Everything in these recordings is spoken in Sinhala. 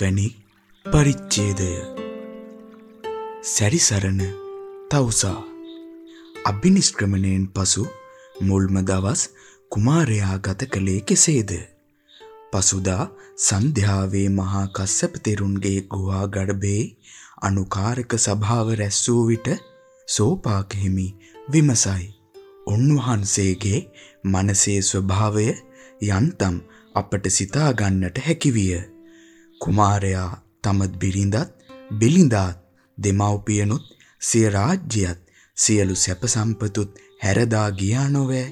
හත්වැනි පරිච්ඡේදය සැරිසරන තවුසා අභිනිෂ්ක්‍රමණයෙන් පසු මුල්ම දවස් කුමාරයා ගත කළේ කෙසේද? පසුදා සන්ධ්‍යාවේ මහා කස්සප තෙරුන්ගේ ගුහා ගඩබේ අනුකාරක සභාව රැස් වූ විට සෝපාක හිමි විමසයි. උන්වහන්සේගේ මනසේ ස්වභාවය යන්තම් අපට සිතා ගන්නට හැකිවිය. කුමාරයා තමත් බිරිඳත් බිලිඳත් දෙමව්පියනුත් සිය රාජ්‍යයත් සියලු සැප සම්පතුත් හැරදා ගියා නොවේ.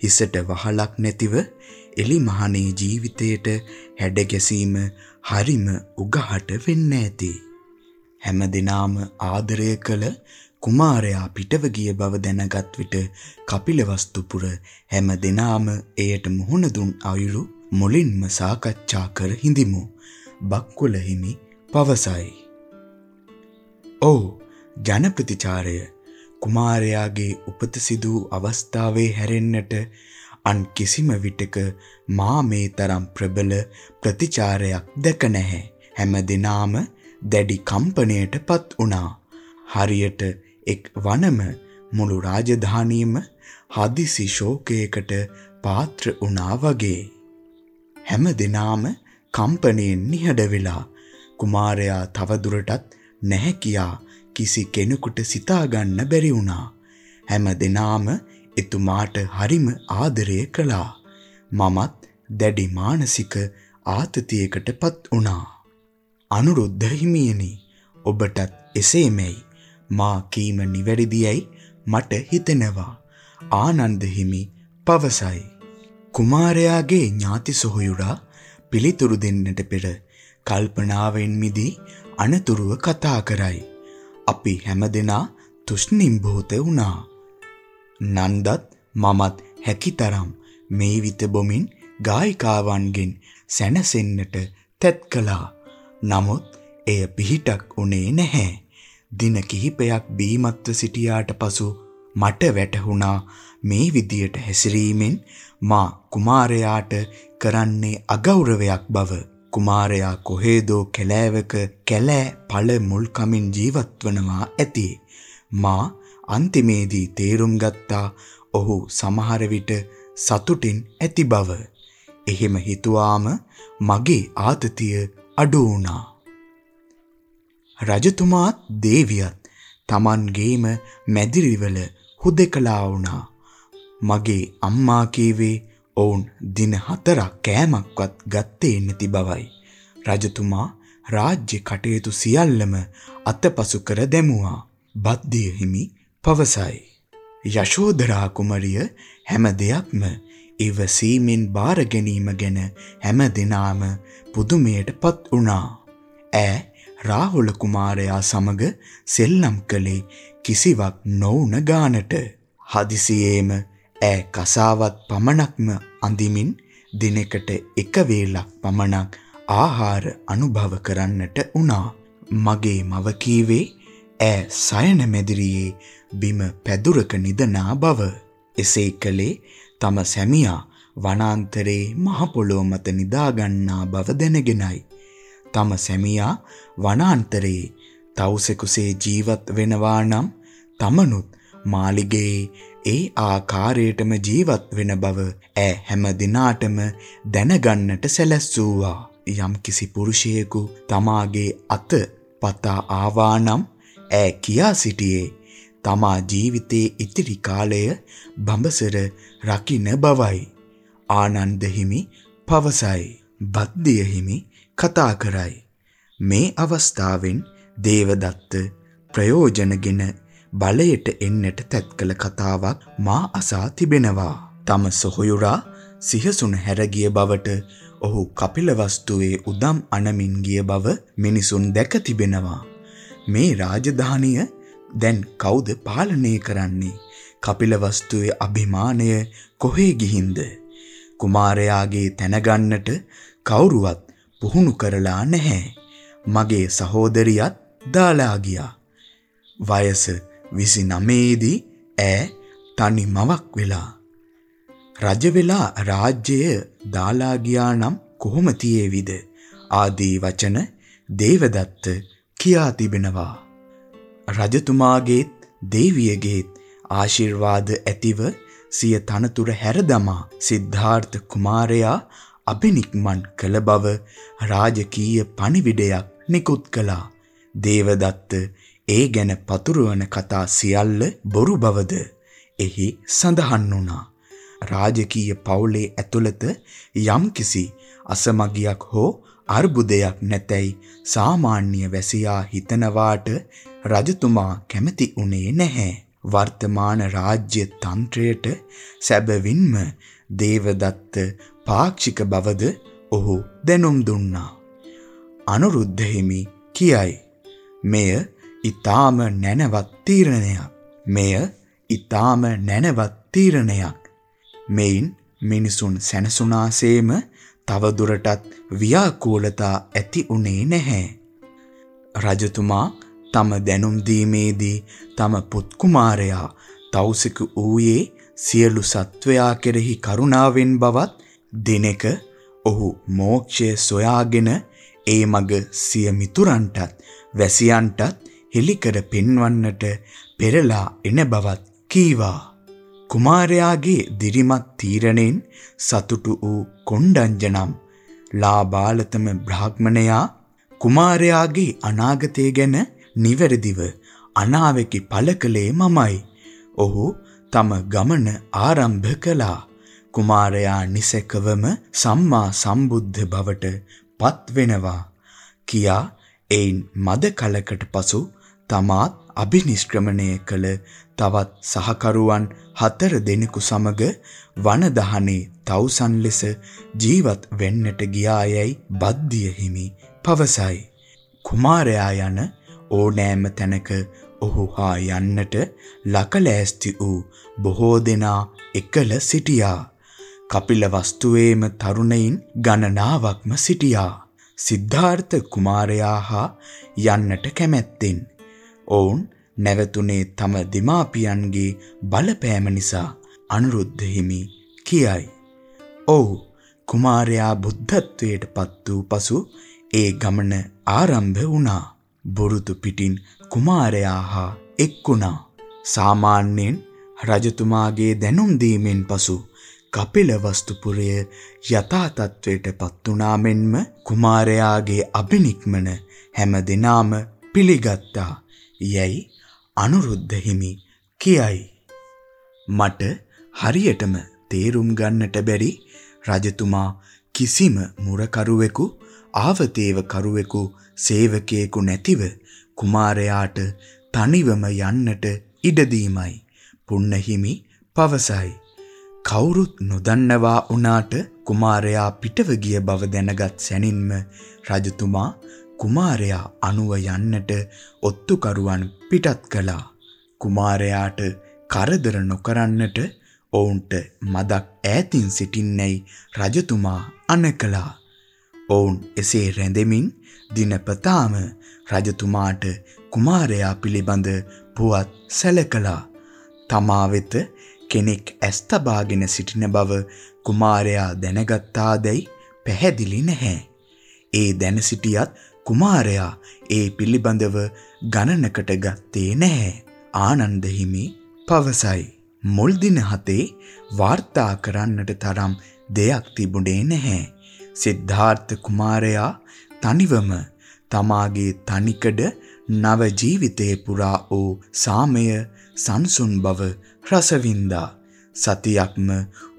හිසට වහලක් නැතිව එලි මහනේ ජීවිතයට හැඩ ගැසීම හරිම උගහට වෙන්න ඇති. හැම දිනාම ආදරය කළ කුමාරයා පිටව ගිය බව දැනගත් විට කපිලවස්තුපුර හැම දිනාම එයට මුහුණ දුන් අයුරු මුලින්ම සාකච්ඡා කර හිඳිමු. බක්කුල හිමි පවසයි. "ඔව් ජන ප්‍රතිචාරය කුමාරයාගේ උපත සිදු අවස්ථාවේ හැරෙන්නට අන් කිසිම විටක මා මේ තරම් ප්‍රබල ප්‍රතිචාරයක් දැක නැහැ. හැම දිනාම දැඩි කම්පණයටපත් වුණා. හරියට එක් වනම මුළු රාජධානියම හදිසි ශෝකයකට පාත්‍ර වුණා වගේ. හැම දිනාම කම්පණයෙන් නිහඬ වෙලා කුමාරයා තවදුරටත් නැහැ කියා කිසි කෙනෙකුට සිතා ගන්න බැරි වුණා. හැම දිනාම එතුමාට හරිම ආදරය කළා. මමත් දැඩි මානසික ආතතියකටපත් වුණා. අනුරුද්ධ හිමියනි ඔබටත් එසේමයි මා කීම නිවැරදියයි මට හිතෙනවා. ආනන්ද හිමි පවසයි. කුමාරයාගේ ඥාති සොහොයුරා පිළිතුරු දෙන්නට පෙර කල්පනාවෙන් මිදී අනතුරුව කතා කරයි. අපි හැමදෙනා තුෂ්ණිම්භූත වුණා. නන්දත් මමත් හැකිතරම් මේ විත බොමින් ගායිකාවන්ගෙන් සැනසෙන්නට තැත් කළා. නමුත් එය පිහිටක් උනේ නැහැ. දින කිහිපයක් බීමත්ව සිටියාට පසු මට වැටහුණා මේ විදියට හැසිරීමෙන් මා කුමාරයාට කරන්නේ අගෞරවයක් බව. කුමාරයා කොහේදෝ කැලෑවක කැලෑ පළ මුල් කමින් ජීවත් වනවා ඇති. මා අන්තිමේදී තේරුම් ගත්තා ඔහු සමහර විට සතුටින් ඇති බව. එහෙම හිතුවාම මගේ ආතතිය අඩු වුණා. රජතුමාත් දේවියත් Tamanගේම මැදිරිවල හුදෙකලා වුණා. මගේ අම්මා කීවේ ඔවුන් දින හතරක් කෑමක්වත් ගත්තේ නැති බවයි. රජතුමා රාජ්‍ය කටයුතු සියල්ලම අතපසු කර දැමුවා. බද්දිය හිමි පවසයි. යශෝදරා කුමරිය හැම දෙයක්ම ඉවසීමෙන් බාර ගැනීම ගැන හැම දිනාම පුදුමයටපත් වුණා. ඈ රාහුල කුමාරයා සමග සෙල්ලම් කළේ කිසිවක් නොවුන ගානට. හදිසියේම ඈ කසාවත් පමණක්ම අඳිමින් දිනකට එක වේලක් පමණක් ආහාර අනුභව කරන්නට වුණා. මගේ මව කීවේ ඈ සයන මැදිරියේ බිම පැදුරක නිදනා බව. එසේ කළේ තම සැමියා වනාන්තරේ මහ පොළොව මත නිදා ගන්නා බව දැනගෙනයි. තම සැමියා වනාන්තරේ තවුසෙකුසේ ජීවත් වෙනවා නම් තමනුත් මාලිගයේ ඒ ආකාරයටම ජීවත් වෙන බව ඈ හැම දිනාටම දැනගන්නට සැලැස්සුවා. යම් කිසි පුරුෂයෙකු තමාගේ අත පතා ආවා නම් ඈ කියා සිටියේ තමා ජීවිතයේ ඉතිරි කාලය බඹසර රකින්න බවයි. ආනන්ද හිමි පවසයි. බද්දිය හිමි කතා කරයි. මේ අවස්ථාවෙන් දේවදත්ත ප්‍රයෝජනගෙන බලයට එන්නට තැත් කළ කතාවක් මා අසා තිබෙනවා. තම සොහොයුරා සිහසුන හැර ගිය බවට ඔහු කපිලවස්තුවේ උදම් අනමින් ගිය බව මිනිසුන් දැක තිබෙනවා. මේ රාජධානිය දැන් කවුද පාලනය කරන්නේ? කපිලවස්තුවේ අභිමානය කොහේ ගිහින්ද? කුමාරයාගේ තැනගන්නට කවුරුවත් පුහුණු කරලා නැහැ. මගේ සහෝදරියත් දාලා ගියා. වයස 29 දී ඈ තනි මවක් වෙලා රජ වෙලා රාජ්‍යය දාලා ගියා නම් කොහොම තියේවිද ආදී වචන දේවදත්ත කියා තිබෙනවා. රජතුමාගේත් දේවියගේත් ආශිර්වාද ඇතිව සිය තනතුර හැරදමා සිද්ධාර්ථ කුමාරයා අභිනික්මන් කළ බව රාජකීය පණිවිඩයක් නිකුත් කළා. දේවදත්ත ඒ ගැන පතුරවන කතා සියල්ල බොරු බවද එහි සඳහන් වුණා. රාජකීය පවුලේ ඇතුළත යම්කිසි අසමගියක් හෝ අර්බුදයක් නැතැයි සාමාන්‍ය වැසියා හිතනවාට රජතුමා කැමති උනේ නැහැ. වර්තමාන රාජ්‍ය තන්ත්‍රයට සැබවින්ම දේවදත්ත පාක්ෂික බවද ඔහු දැනුම් දුන්නා. අනුරුද්ධ හිමි කියයි. මෙය ඊ타ම නැනවත් තීරණයක්. මෙය ඊ타ම නැනවත් තීරණයක්. මෙයින් මිනිසුන් සැනසුනාසේම තවදුරටත් ව්‍යාකූලතා ඇති උනේ නැහැ. රජතුමා තම දැනුම් දීමේදී තම පුත් කුමාරයා තවුසික ඌයේ සියලු සත්වයා කෙරෙහි කරුණාවෙන් බවත් දිනක ඔහු මෝක්ෂය සොයාගෙන ඒ මග සිය මිතුරන්ටත් වැසියන්ටත් හෙලිකර පෙන්වන්නට පෙරලා එන බවත් කීවා. කුමාරයාගේ දිරිමත් තීරණයෙන් සතුටු වූ කොණ්ඩඤ්ජනම් ලාබාලතම බ්‍රාහ්මණයා කුමාරයාගේ අනාගතය ගැන නිවැරදිව අනාවැකි පළ කළේ මමයි. ඔහු තම ගමන ආරම්භ කළා. කුමාරයා නිසකවම සම්මා සම්බුද්ධ බවට පත් වෙනවා කියා එයින් මද කලකට පසු තමාත් අභිනිෂ්ක්‍රමණය කළ තවත් සහකරුවන් හතර දෙනෙකු සමග වනදහනේ තවුසන් ලෙස ජීවත් වෙන්නට ගියායයි බද්දිය හිමි පවසයි. කුමාරයා යන ඕනෑම තැනක ඔහු හා යන්නට ලකලෑස්ති වූ බොහෝ දෙනා එකල සිටියා. කපිල වස්තුවේම තරුණයින් ගණනාවක්ම සිටියා. සිද්ධාර්ථ කුමාරයා හා යන්නට කැමැත්තෙන්. ඔවුන් නැවතුනේ තම දෙමාපියන්ගේ බලපෑම නිසා අනුරුද්ධ හිමි කියයි. ඔව් කුමාරයා බුද්ධත්වයට පත් වූ පසු ඒ ගමන ආරම්භ වුණා. බුරුතු පිටින් කුමාරයා හා එක්ුණා. සාමාන්‍යයෙන් රජතුමාගේ දැනුම් දීමෙන් පසු කපිලවස්තුපුරය යථා තත්වයට පත් වුණා මෙන්ම කුමාරයාගේ අභිනික්මන හැම දිනාම පිළිගත්තා. යැයි අනුරුද්ධ හිමි කියයි. මට හරියටම තේරුම් ගන්නට බැරි රජතුමා කිසිම මුරකරුවෙකු ආවතේව කරුවෙකු සේවකයෙකු නැතිව කුමාරයාට තනිවම යන්නට ඉඩ දීමයි පුන්නහිමි පවසයි. කවුරුත් නොදන්නවා වුණාට කුමාරයා පිටව ගිය බව දැනගත් සැනින්ම රජතුමා කුමාරයා අනුව යන්නට ඔත්තුකරුවන් පිටත් කළා. කුමාරයාට කරදර නොකරන්නට ඔවුන්ට මදක් ඈතින් සිටින්නයි රජතුමා අනකලා. ඔවුන් එසේ රැඳෙමින් දිනපතාම රජතුමාට කුමාරයා පිළිබඳ පුවත් සැලකලා. තමා වෙත කෙනෙක් ඇස් තබාගෙන සිටින බව කුමාරයා දැනගත්තාදැයි පැහැදිලි නැහැ. ඒ දැන සිටියත් කුමාරයා ඒ පිළිබඳව ගණනකට ගත්තේ නැහැ. ආනන්ද හිමි පවසයි. මුල් දින හතේ වාර්තා කරන්නට තරම් දෙයක් තිබුණේ නැහැ. සිද්ධාර්ථ කුමාරයා තනිවම තමාගේ තනිකඩ නව ජීවිතේ පුරා වූ සාමය සංසුන් බව රසවින්දා සතියක්ම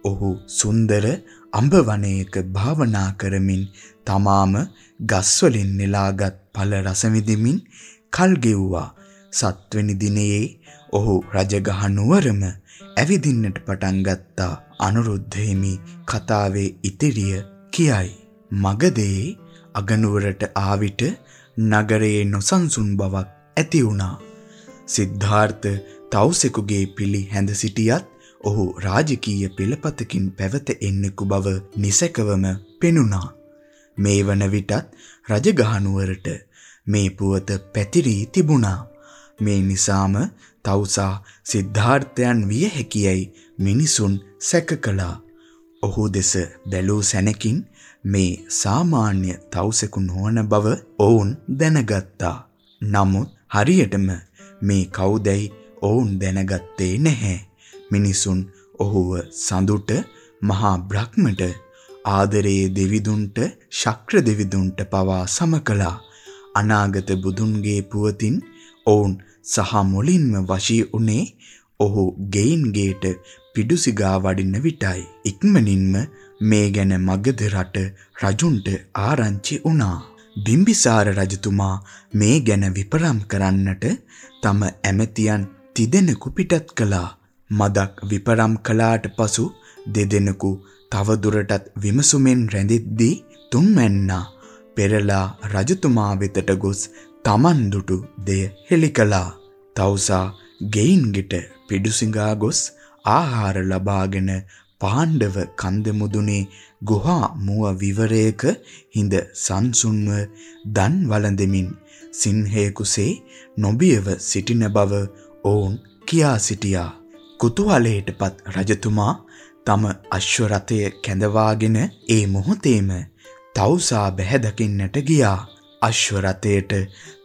ඔහු සුන්දර අඹ වනයේක භාවනා කරමින් තමාම ගස්වලින් නෙලාගත් ඵල රස විඳිමින් කල් ගෙව්වා. සත්වෙනි දිනයේ ඔහු රජගහ නුවරම ඇවිදින්නට පටන් ගත්තා. අනුරුද්ධ හිමි කතාවේ ඉතිරිය කියයි. මගදී අගනුවරට ආවිට නගරයේ නොසන්සුන් බවක් ඇති වුණා. සිද්ධාර්ථ තවුසෙකුගේ පිළි හැඳ සිටියත් ඔහු රාජකීය පෙළපතකින් පැවත එන්නෙකු බව නිසකවම පෙනුණා. මේ වන විටත් රජගහනුවරට මේ පුවත පැතිරී තිබුණා. මේ නිසාම තවුසා සිද්ධාර්ථයන් විය හැකියයි මිනිසුන් සැක කළා. ඔහු දෙස බැලූ සැනකින් මේ සාමාන්‍ය තවුසෙකු නොවන බව ඔවුන් දැනගත්තා. නමුත් හරියටම මේ කවුදැයි ඔවුන් දැනගත්තේ නැහැ. මිනිසුන් ඔහුව සඳුට මහා බ්‍රහ්මට ආදරයේ දෙවිදුන්ට ශක්‍ර දෙවිදුන්ට පවා සම කළා. අනාගත බුදුන්ගේ පුවතින් ඔවුන් සහ මුලින්ම වශී උනේ ඔහු ගෙයින් ගේට පිඩුසිගා වඩින විටයි. ඉක්මනින්ම මේ ගැන මගධ රට රජුන්ට ආරංචි වුණා. බිම්බිසාර රජතුමා මේ ගැන විපරම් කරන්නට තම ඇමතියන් තිදෙනෙකු පිටත් කළා. මදක් විපරම් කළාට පසු දෙදෙනෙකු තවදුරටත් විමසුමෙන් රැඳෙද්දී තුන්වැන්නා පෙරලා රජතුමා වෙතට ගොස් තමන් දුටු දෙය හෙළි කළා. තවුසා ගෙයින් ගෙට පිඩුසිඟා ගොස් ආහාර ලබාගෙන පාණ්ඩව කන්ද මුදුනේ ගුහා මුව විවරයක හිඳ සංසුන්ව දන් වළඳමින් සිංහයෙකුසේ නොබියව සිටින බව ඔවුන් කියා සිටියා. කුතුහලයටපත් රජතුමා තම අශ්ව රථය කැඳවාගෙන ඒ මොහොතේම තවුසා බැහැ දකින්නට ගියා. අශ්ව රථයට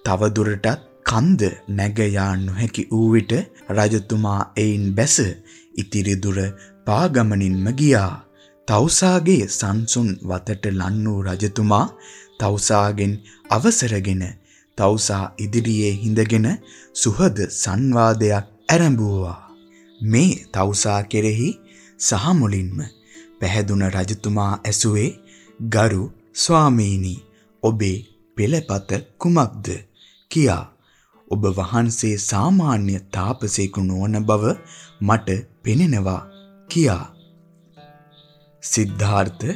තව දුරටත් කන්ද නැග යා නොහැකි වූ විට රජතුමා එයින් බැස ඉතිරි දුර පාගමනින්ම ගියා. තවුසාගේ සංසුන් වතට ලන් වූ රජතුමා තවුසාගෙන් අවසරගෙන තවුසා ඉදිරියේ හිඳගෙන සුහද සංවාදයක් ඇරඹුවා. මේ තවුසා කෙරෙහි සහ මුලින්ම පැහැදුන රජතුමා ඇසුවේ ගරු ස්වාමීනි ඔබේ පෙළපත කුමක්ද? කියා ඔබ වහන්සේ සාමාන්‍ය තාපසේකු නොවන බව මට පෙනෙනවා. කියා. සිද්ධාර්ථ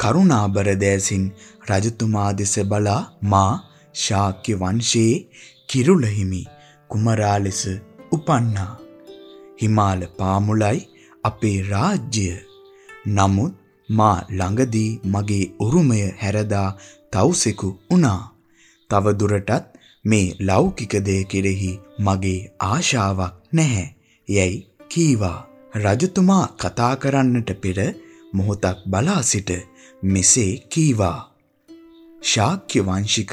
කරුණාබර දෑසින් රජතුමා දෙස බලා මා ශාක්‍ය වංශයේ කිරුළ හිමි කුමරා ලෙස උපන්නා. හිමාල පාමුලයි අපේ රාජ්‍ය නමුත් මා ළඟදී මගේ උරුමය හැරදා තවුසෙකු වුණා. තව දුරටත් මේ ලෞකික දේ කෙරෙහි මගේ ආශාවක් නැහැ. යැයි කීවා. රජතුමා කතා කරන්නට පෙර මොහොතක් බලා සිට මෙසේ කීවා. ශාක්‍ය වංශික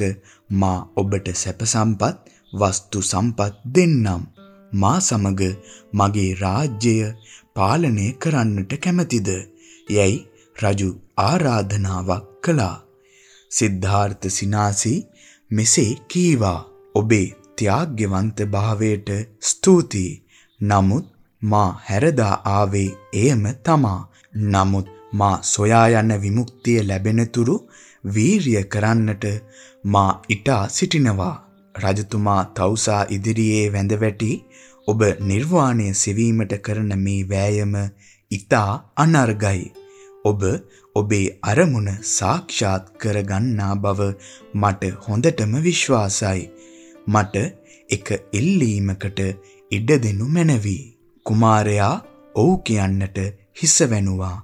මා ඔබට සැප සම්පත් වස්තු සම්පත් දෙන්නම්. මා සමග මගේ රාජ්‍යය පාලනය කරන්නට කැමැතිද? යැයි රජු ආරාධනාවක් කළා. සිද්ධාර්ථ සිනාසි මෙසේ කීවා ඔබේ ත්‍යාග්‍යවන්ත භාවයට ස්තුතියි. නමුත් මා හැරදා ආවේ එයම තමා. නමුත් මා සොයා යන විමුක්තිය ලැබෙනතුරු වීරිය කරන්නට මා ඊටා සිටිනවා. රජතුමා තවුසා ඉදිරියේ වැඳ වැටි ඔබ නිර්වාණය සෙවීමට කරන මේ වෑයම ඊටා අනර්ගයි. ඔබ ඔබේ අරමුණ සාක්ෂාත් කරගන්නා බව මට හොඳටම විශ්වාසයි. මට එක ඉල්ලීමකට ඉඩ දෙනු මැනවි. කුමාරයා ඔව් කියන්නට හිස වැනුවා.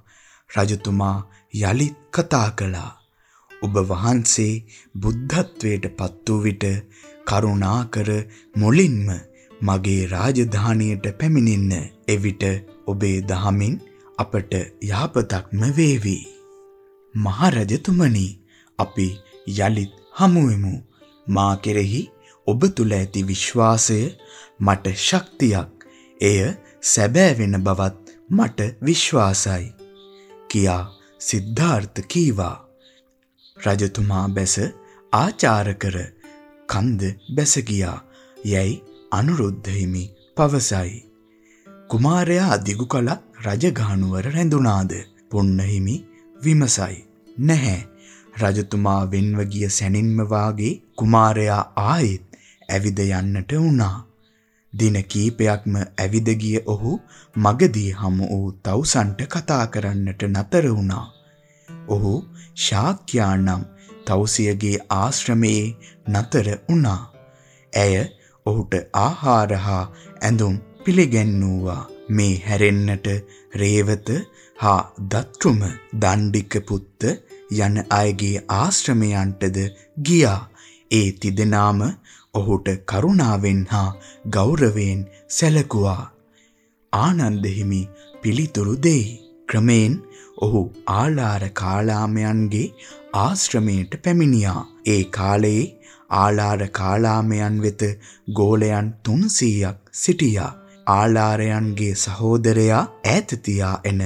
රජතුමා යලිත් කතා කළා. ඔබ වහන්සේ බුද්ධත්වයට පත් වූ විට කරුණාකර මුලින්ම මගේ රාජධානියට පැමිණෙන්න. එවිට ඔබේ දහමින් අපට යහපතක්ම වේවි. මහරජතුමනි අපි යලිත් හමුවෙමු. මා කෙරෙහි ඔබ තුල ඇති විශ්වාසය මට ශක්තියක්. එය සැබෑ වෙන බවත් මට විශ්වාසයි. කියා සිද්ධාර්ථ කීවා. රජතුමා බැස ආචාර කර කන්ද බැස ගියා. යැයි අනුරුද්ධ හිමි පවසයි. කුමාරයා දිගු කලක් රජගහනුවර රැඳුණාද? පුන්න හිමි විමසයි. නැහැ. රජතුමා වෙන්ව ගිය සැනින්ම වාගේ කුමාරයා ආයෙත් ඇවිද යන්නට වුණා. දින කීපයක්ම ඇවිද ගිය ඔහු මගදී හමු වූ තවුසන්ට කතා කරන්නට නතර වුණා. ඔහු ශාක්‍යා නම් තවුසියගේ ආශ්‍රමයේ නතර වුණා. ඇය ඔහුට ආහාර හා ඇඳුම් පිළිගැන්වුවා. මේ හැරෙන්නට රේවත හා දත්රුම දණ්ඩික පුත්ත යන අයගේ ආශ්‍රමයන්ටද ගියා. ඒ තිදෙනාම ඔහුට කරුණාවෙන් හා ගෞරවයෙන් සැලකුවා. ආනන්ද හිමි පිළිතුරු දෙයි. ක්‍රමෙන් ඔහු ආලාර කාලාමයන්ගේ ආශ්‍රමයට පැමිණියා. ඒ කාලයේ ආලාර කාලාමයන් වෙත ගෝලයන් 300ක් සිටියා. ආලාරයන්ගේ සහෝදරයා ඈත තියා එන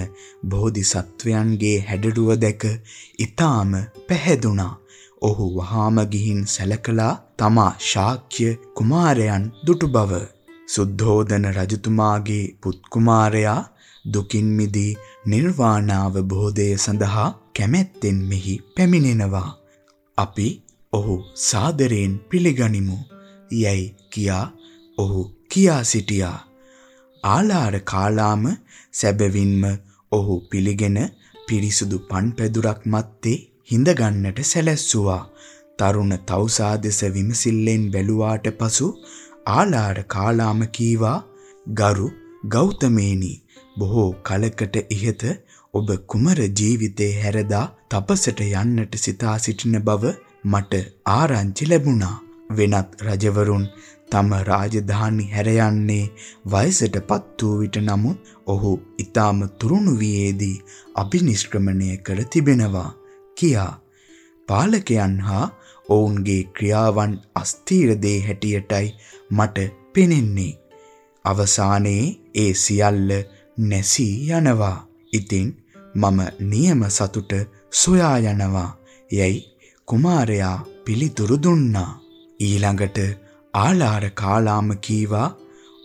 බෝධිසත්වයන්ගේ හැඩරුව දැක ඊටාම පැහැදුනා. ඔහු වහාම ගිහින් සැලකලා තමා ශාක්‍ය කුමාරයන් දුටු බව සුද්ධෝදන රජතුමාගේ පුත් කුමාරයා දුකින් මිදී නිර්වාණාවබෝධය සඳහා කැමැත්තෙන් මෙහි පැමිණෙනවා. අපි ඔහු සාදරයෙන් පිළිගනිමු. යැයි කියා ඔහු කියා සිටියා. ආලාර කාලාම සැබවින්ම ඔහු පිළිගෙන පිරිසුදු පන්පැදුරක් මැත්තේ හිඳගන්නට සැලැස්සුවා. තරුණ තවුසා දෙස විමසිල්ලෙන් බැලුවාට පසු ආලාර කාලාම කීවා ගරු ගෞතමේනි බොහෝ කලකට ඉහත ඔබ කුමර ජීවිතේ හැරදා තපසට යන්නට සිතා සිටින බව මට ආරංචි ලැබුණා. වෙනත් රජවරුන් තම රාජධානි හැර යන්නේ වයසටපත් වූ විට නමුත් ඔහු ඊටාම තුරුණු වියේදී අභිනිෂ්ක්‍රමණය කර තිබෙනවා කියා පාලකයන් හා ඔවුන්ගේ ක්‍රියාවන් අස්තීර දේ හැටියටයි මට පෙනෙන්නේ. අවසානයේ ඒ සියල්ල නැසී යනවා. ඉතින් මම නියම සතුට සොයා යනවා. යයි කුමාරයා පිළිතුරු දුන්නා. ඊළඟට ආලාර කාලාම කීවා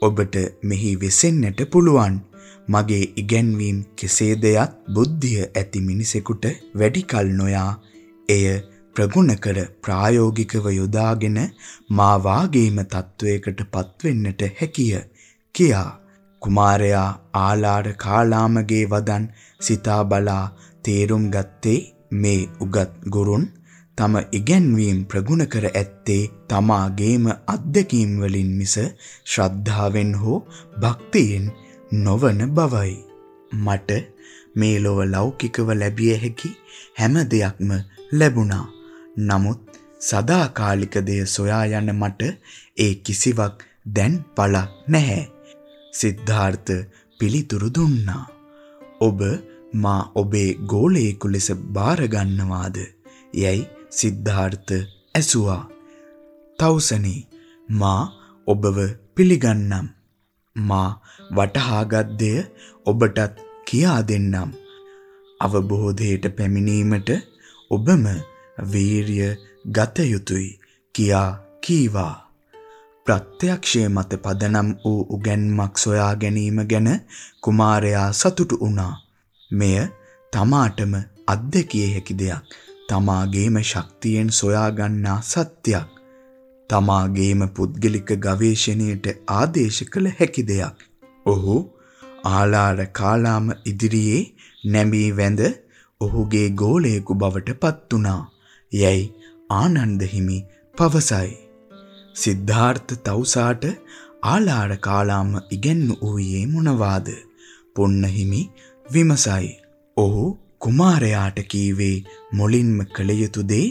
ඔබට මෙහි වෙසෙන්නට පුළුවන්. මගේ ඉගැන්වීම් කෙසේදයත් බුද්ධිය ඇති මිනිසෙකුට වැඩි කල නොයා එය ප්‍රගුණ කර ප්‍රායෝගිකව යොදාගෙන මා වාගේම තත්වයකට පත්වෙන්නට හැකිය කියා කුමාරයා ආලාර කාලාමගේ වදන් සිතා බලා තේරුම් ගත්තේ මේ උගත් ගුරුන් තම ඉගැන්වීම් ප්‍රගුණ කර ඇත්තේ තමාගේම අත්දැකීම් වලින් මිස ශ්‍රද්ධාවෙන් හෝ භක්තියෙන් නොවන බවයි මට මේ ලොව ලෞකිකව ලැබිය හැකි හැම දෙයක්ම ලැබුණා නමුත් සදාකාලික දෙය සොයා යන මට ඒ කිසිවක් දැන් පළක් නැහැ. සිද්ධාර්ථ පිළිතුරු දුන්නා. ඔබ මා ඔබේ ගෝලයෙකු ලෙස බාර ගන්නවාද? යයි සිද්ධාර්ථ ඇසුවා. තවුසනි මා ඔබව පිළිගන්නම්. මා වටහාගත් දෙය ඔබටත් කියා දෙන්නම්. අවබෝධයට පැමිණීමට ඔබම වීරිය ගත යුතුය කියා කීවා. ප්‍රත්‍යක්ෂය මත පදනම් වූ උගන්මක් සොයා ගැනීම ගැන කුමාරයා සතුටු වුණා. මෙය තමාටම අත්දැකිය හැකි දෙයක්. තමාගේම ශක්තියෙන් සොයා ගන්නා සත්‍යයක්. තමාගේම පුද්ගලික ගවේෂණයට ආදේශ කළ හැකි දෙයක්. ඔහු ආලාර කාලාම ඉදිරියේ නැමී වැඳ ඔහුගේ ගෝලයෙකු බවට පත් වුණා. යැයි ආනන්ද හිමි පවසයි. සිද්ධාර්ථ තවුසාට ආලාර කාලාම ඉගෙන්නු වූයේ මොනවාද? පොන්න හිමි විමසයි. ඔහු කුමාරයාට කීවේ මුලින්ම කළ යුතු දේ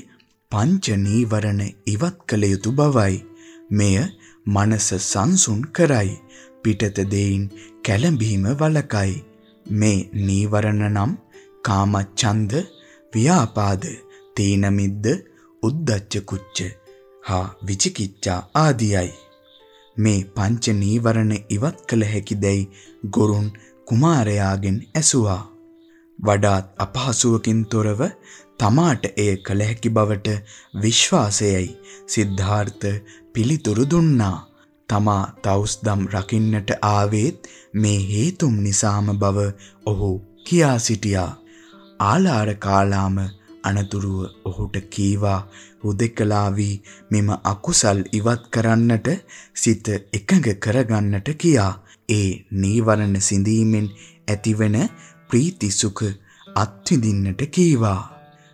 පංච නීවරණ ඉවත් කළ යුතු බවයි. මෙය මනස සංසුන් කරයි. පිටත දෙයින් කැළඹීම වලකයි. මේ නීවරණ නම් කාමච්ඡන්ද, ව්‍යාපාද, තීන මිද්ද, උද්ධච්ච කුච්ච හා විචිකිච්ඡා ආදියයි. මේ පංච නීවරණ ඉවත් කළ හැකි දැයි ගුරුන් කුමාරයාගෙන් ඇසුවා. වඩාත් අපහසුවකින් තොරව තමාට එය කළ හැකි බවට විශ්වාසයයි සිද්ධාර්ථ පිළිතුරු දුන්නා. තමා තවුස්දම් රකින්නට ආවේත් මේ හේතුම් නිසාම බව ඔහු කියා සිටියා. ආලාර කාලාම අනතුරුව ඔහුට කීවා හුදෙකලා වී මෙම අකුසල් ඉවත් කරන්නට සිත එකඟ කරගන්නට කියා ඒ නීවරණ සිඳීමෙන් ඇතිවන ප්‍රීති සුඛ අත්විඳින්නට කීවා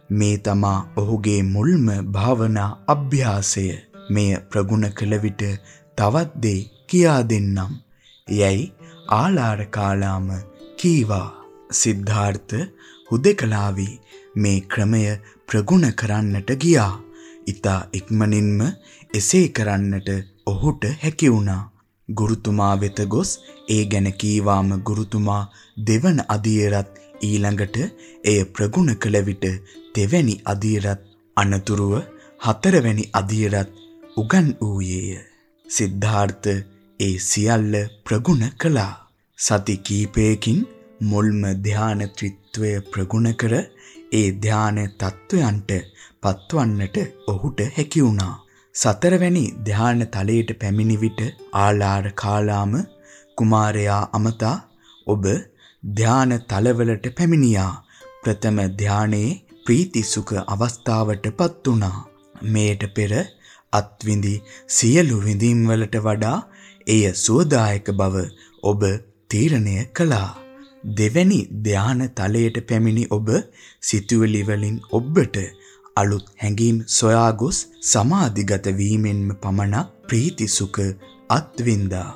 මේ තමා ඔහුගේ මුල්ම භාවනා අභ්‍යාසය මෙය ප්‍රගුණ කළ විට තවත් දේ කියා දෙන්නම් යැයි ආලාර කාලාම කීවා සිද්ධාර්ථ හුදෙකලාවී මේ ක්‍රමය ප්‍රගුණ කරන්නට ගියා. ඊතා ඉක්මනින්ම එසේ කරන්නට ඔහුට හැකි වුණා. ගුරුතුමා වෙත ගොස් ඒ ගැන කීවාම ගුරුතුමා දෙවන අදියරත් ඊළඟට එය ප්‍රගුණ කළ විට දෙවැනි අදියරත් අනතුරුව හතරවැනි අදියරත් උගන් වූයේය. සිද්ධාර්ථ ඒ සියල්ල ප්‍රගුණ කළා. සති කීපයකින් මුල්ම ධාන ත්‍රිත්වය ප්‍රගුණ කර ඒ ධාන තත්වයන්ට පත්වන්නට ඔහුට හැකි වුණා. සතරවැනි ධාන තලයට පැමිණි විට ආලාර කාලාම කුමාරයා අමතා ඔබ ධාන තලවලට පැමිණියා. ප්‍රථම ධානයේ ප්‍රීති සුඛ අවස්ථාවටපත් වුණා. මේට පෙර අත්විඳි සියලු විඳීම් වලට වඩා එය සුවදායක බව ඔබ තීරණය කළා. දෙවැනි ධාන තලයට පැමිණි ඔබ සිතුවිලි වලින් ඔබට අලුත් හැඟීම් සොයා ගොස් සමාධිගත වීමෙන්ම පමණක් ප්‍රීති සුඛ අත්විඳා.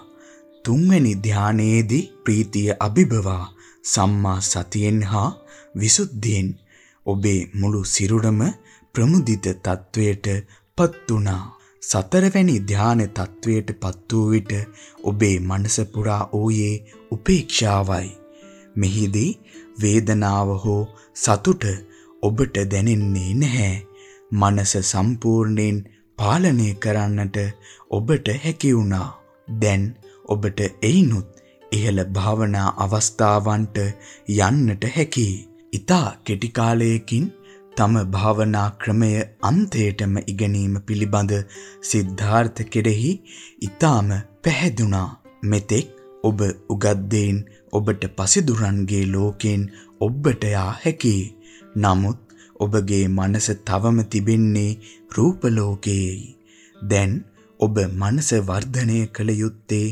තුන්වැනි ධානයේදී ප්‍රීතිය අභිබවා සම්මා සතියෙන් හා විසුද්ධියෙන් ඔබේ මුළු සිරුරම ප්‍රමුදිත තත්වයට පත් වුණා. සතරවැනි ධාන තත්වයට පත් වූ විට ඔබේ මනස පුරා ඕයේ උපේක්ෂාවයි. මෙහිදී වේදනාව හෝ සතුට ඔබට දැනෙන්නේ නැහැ. මනස සම්පූර්ණයෙන් පාලනය කරන්නට ඔබට හැකි වුණා. දැන් ඔබට එයිනුත් ඉහළ භාවනා අවස්ථාවන්ට යන්නට හැකියි. ඊතා කෙටි කාලයකින් තම භාවනා ක්‍රමය අන්තයටම ඉගෙනීම පිළිබඳ සිද්ධාර්ථ කෙරෙහි ඊටාම පැහැදුනා. මෙතෙක් ඔබ උගත් දෙයින් ඔබට පසිදුරන්ගේ ලෝකෙන් ඔබට යා හැකියි. නමුත් ඔබගේ මනස තවම තිබෙන්නේ රූප ලෝකයේයි. දැන් ඔබ මනස වර්ධනය කළ යුත්තේ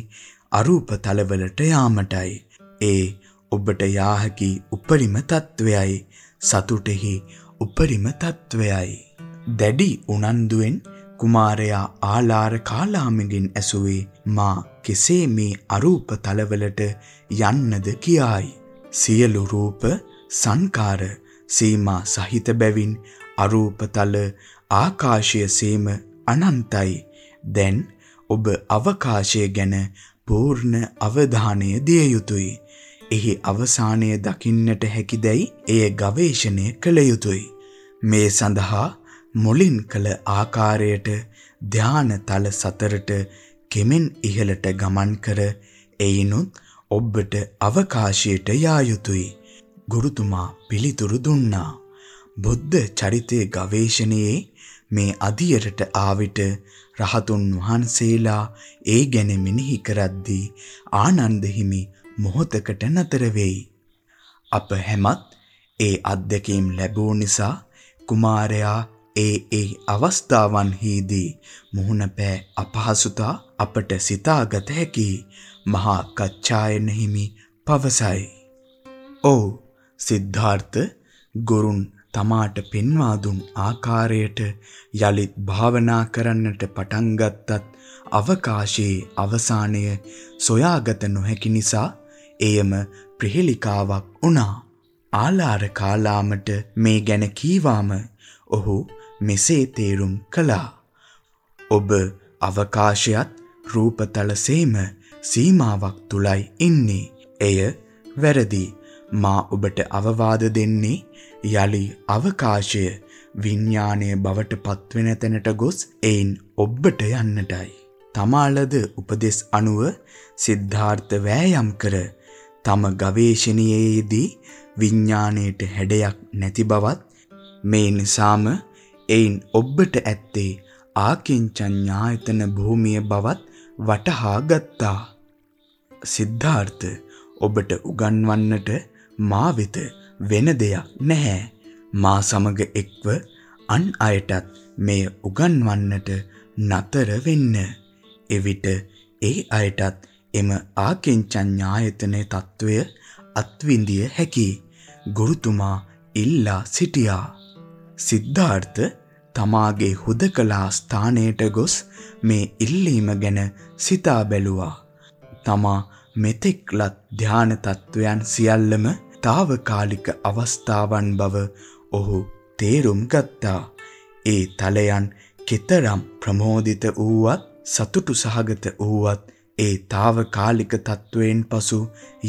අරූප තලවලට යාමටයි. ඒ ඔබට යා හැකි උපරිම తත්වයයි. සතුටෙහි උපරිම తත්වයයි. දැඩි උනන්දුවෙන් කුමාරයා ආලාර කාලාමගෙන් ඇසුවේ මා කෙසේ මේ අරූප තලවලට යන්නද කියායි. සියලු රූප සංකාර සීමා සහිත බැවින් අරූප තල ආකාශය සීම අනන්තයි. දැන් ඔබ අවකාශය ගැන පූර්ණ අවධානය දිය යුතුය. එහි අවසානය දකින්නට හැකිදැයි එය ගවේෂණය කළ යුතුය. මේ සඳහා මුලින් කළ ආකාරයට ධාන තල සතරට කෙමෙන් ඉහළට ගමන් කර එයිනුත් ඔබට අවකාශයට යා යුතුය. ගුරුතුමා පිළිතුරු දුන්නා. බුද්ධ චරිතයේ ගවේෂණයේ මේ අධියරට ආවිට රහතුන් වහන්සේලා ඒ ගැන මෙනෙහි කරද්දී ආනන්ද හිමි මොහොතකට නතර වෙයි. අප හැමත් ඒ අත්දැකීම් ලැබූ නිසා කුමාරයා ඒ ඒ අවස්ථාවන්හිදී මුහුණ පෑ අපහසුතා අපට සිතාගත හැකි මහා කච්චායන හිමි පවසයි. "ඔව් සිද්ධාර්ථ ගුරුන් තමාට පෙන්වා දුන් ආකාරයට යලිත් භාවනා කරන්නට පටන් ගත්තත් අවකාශයේ අවසානය සොයාගත නොහැකි නිසා එයම ප්‍රහෙලිකාවක් වුණා. ආලාර කාලාමට මේ ගැන කීවාම ඔහු මෙසේ තේරුම් කළා. ඔබ අවකාශයත් රූපතලසේම සීමාවක් තුලයි ඉන්නේ. එය වැරදි. මා ඔබට අවවාද දෙන්නේ යලි අවකාශය විඥානය බවට පත්වෙන තැනට ගොස් එයින් ඔබට යන්නටයි. තමාලද උපදෙස් අනුව සිද්ධාර්ථ වෑයම් කර තම ගවේෂණයේදී විඥාණයට හැඩයක් නැති බවත් මේ නිසාම එයින් ඔබට ඇත්තේ ආකින්චඤ්ඤායතන භූමිය බවත් වටහා ගත්තා. සිද්ධාර්ථ ඔබට උගන්වන්නට මා වෙත වෙන දෙයක් නැහැ. මා සමග එක්ව අන් අයටත් මෙය උගන්වන්නට නතර වෙන්න. එවිට ඒ අයටත් එම ආකින්චඤ්ඤායතන తত্ত্বය අත්විඳිය හැකි. ගුරුතුමා ඉල්ලා සිටියා. සිද්ධාර්ථ තමාගේ හුදකලා ස්ථානයට ගොස් මේ ඉල්ලීම ගැන සිතා බැලුවා. තමා මෙතෙක්ලත් ධාන තත්වයන් සියල්ලම తాවකාලික අවස්ථාවන් බව ඔහු තේරුම් ගත්තා. ඒ තලයන් කෙතරම් ප්‍රමෝදිත වූවත් සතුටු සහගත වූවත් ඒ తాවකාලික තත්වයෙන් පසු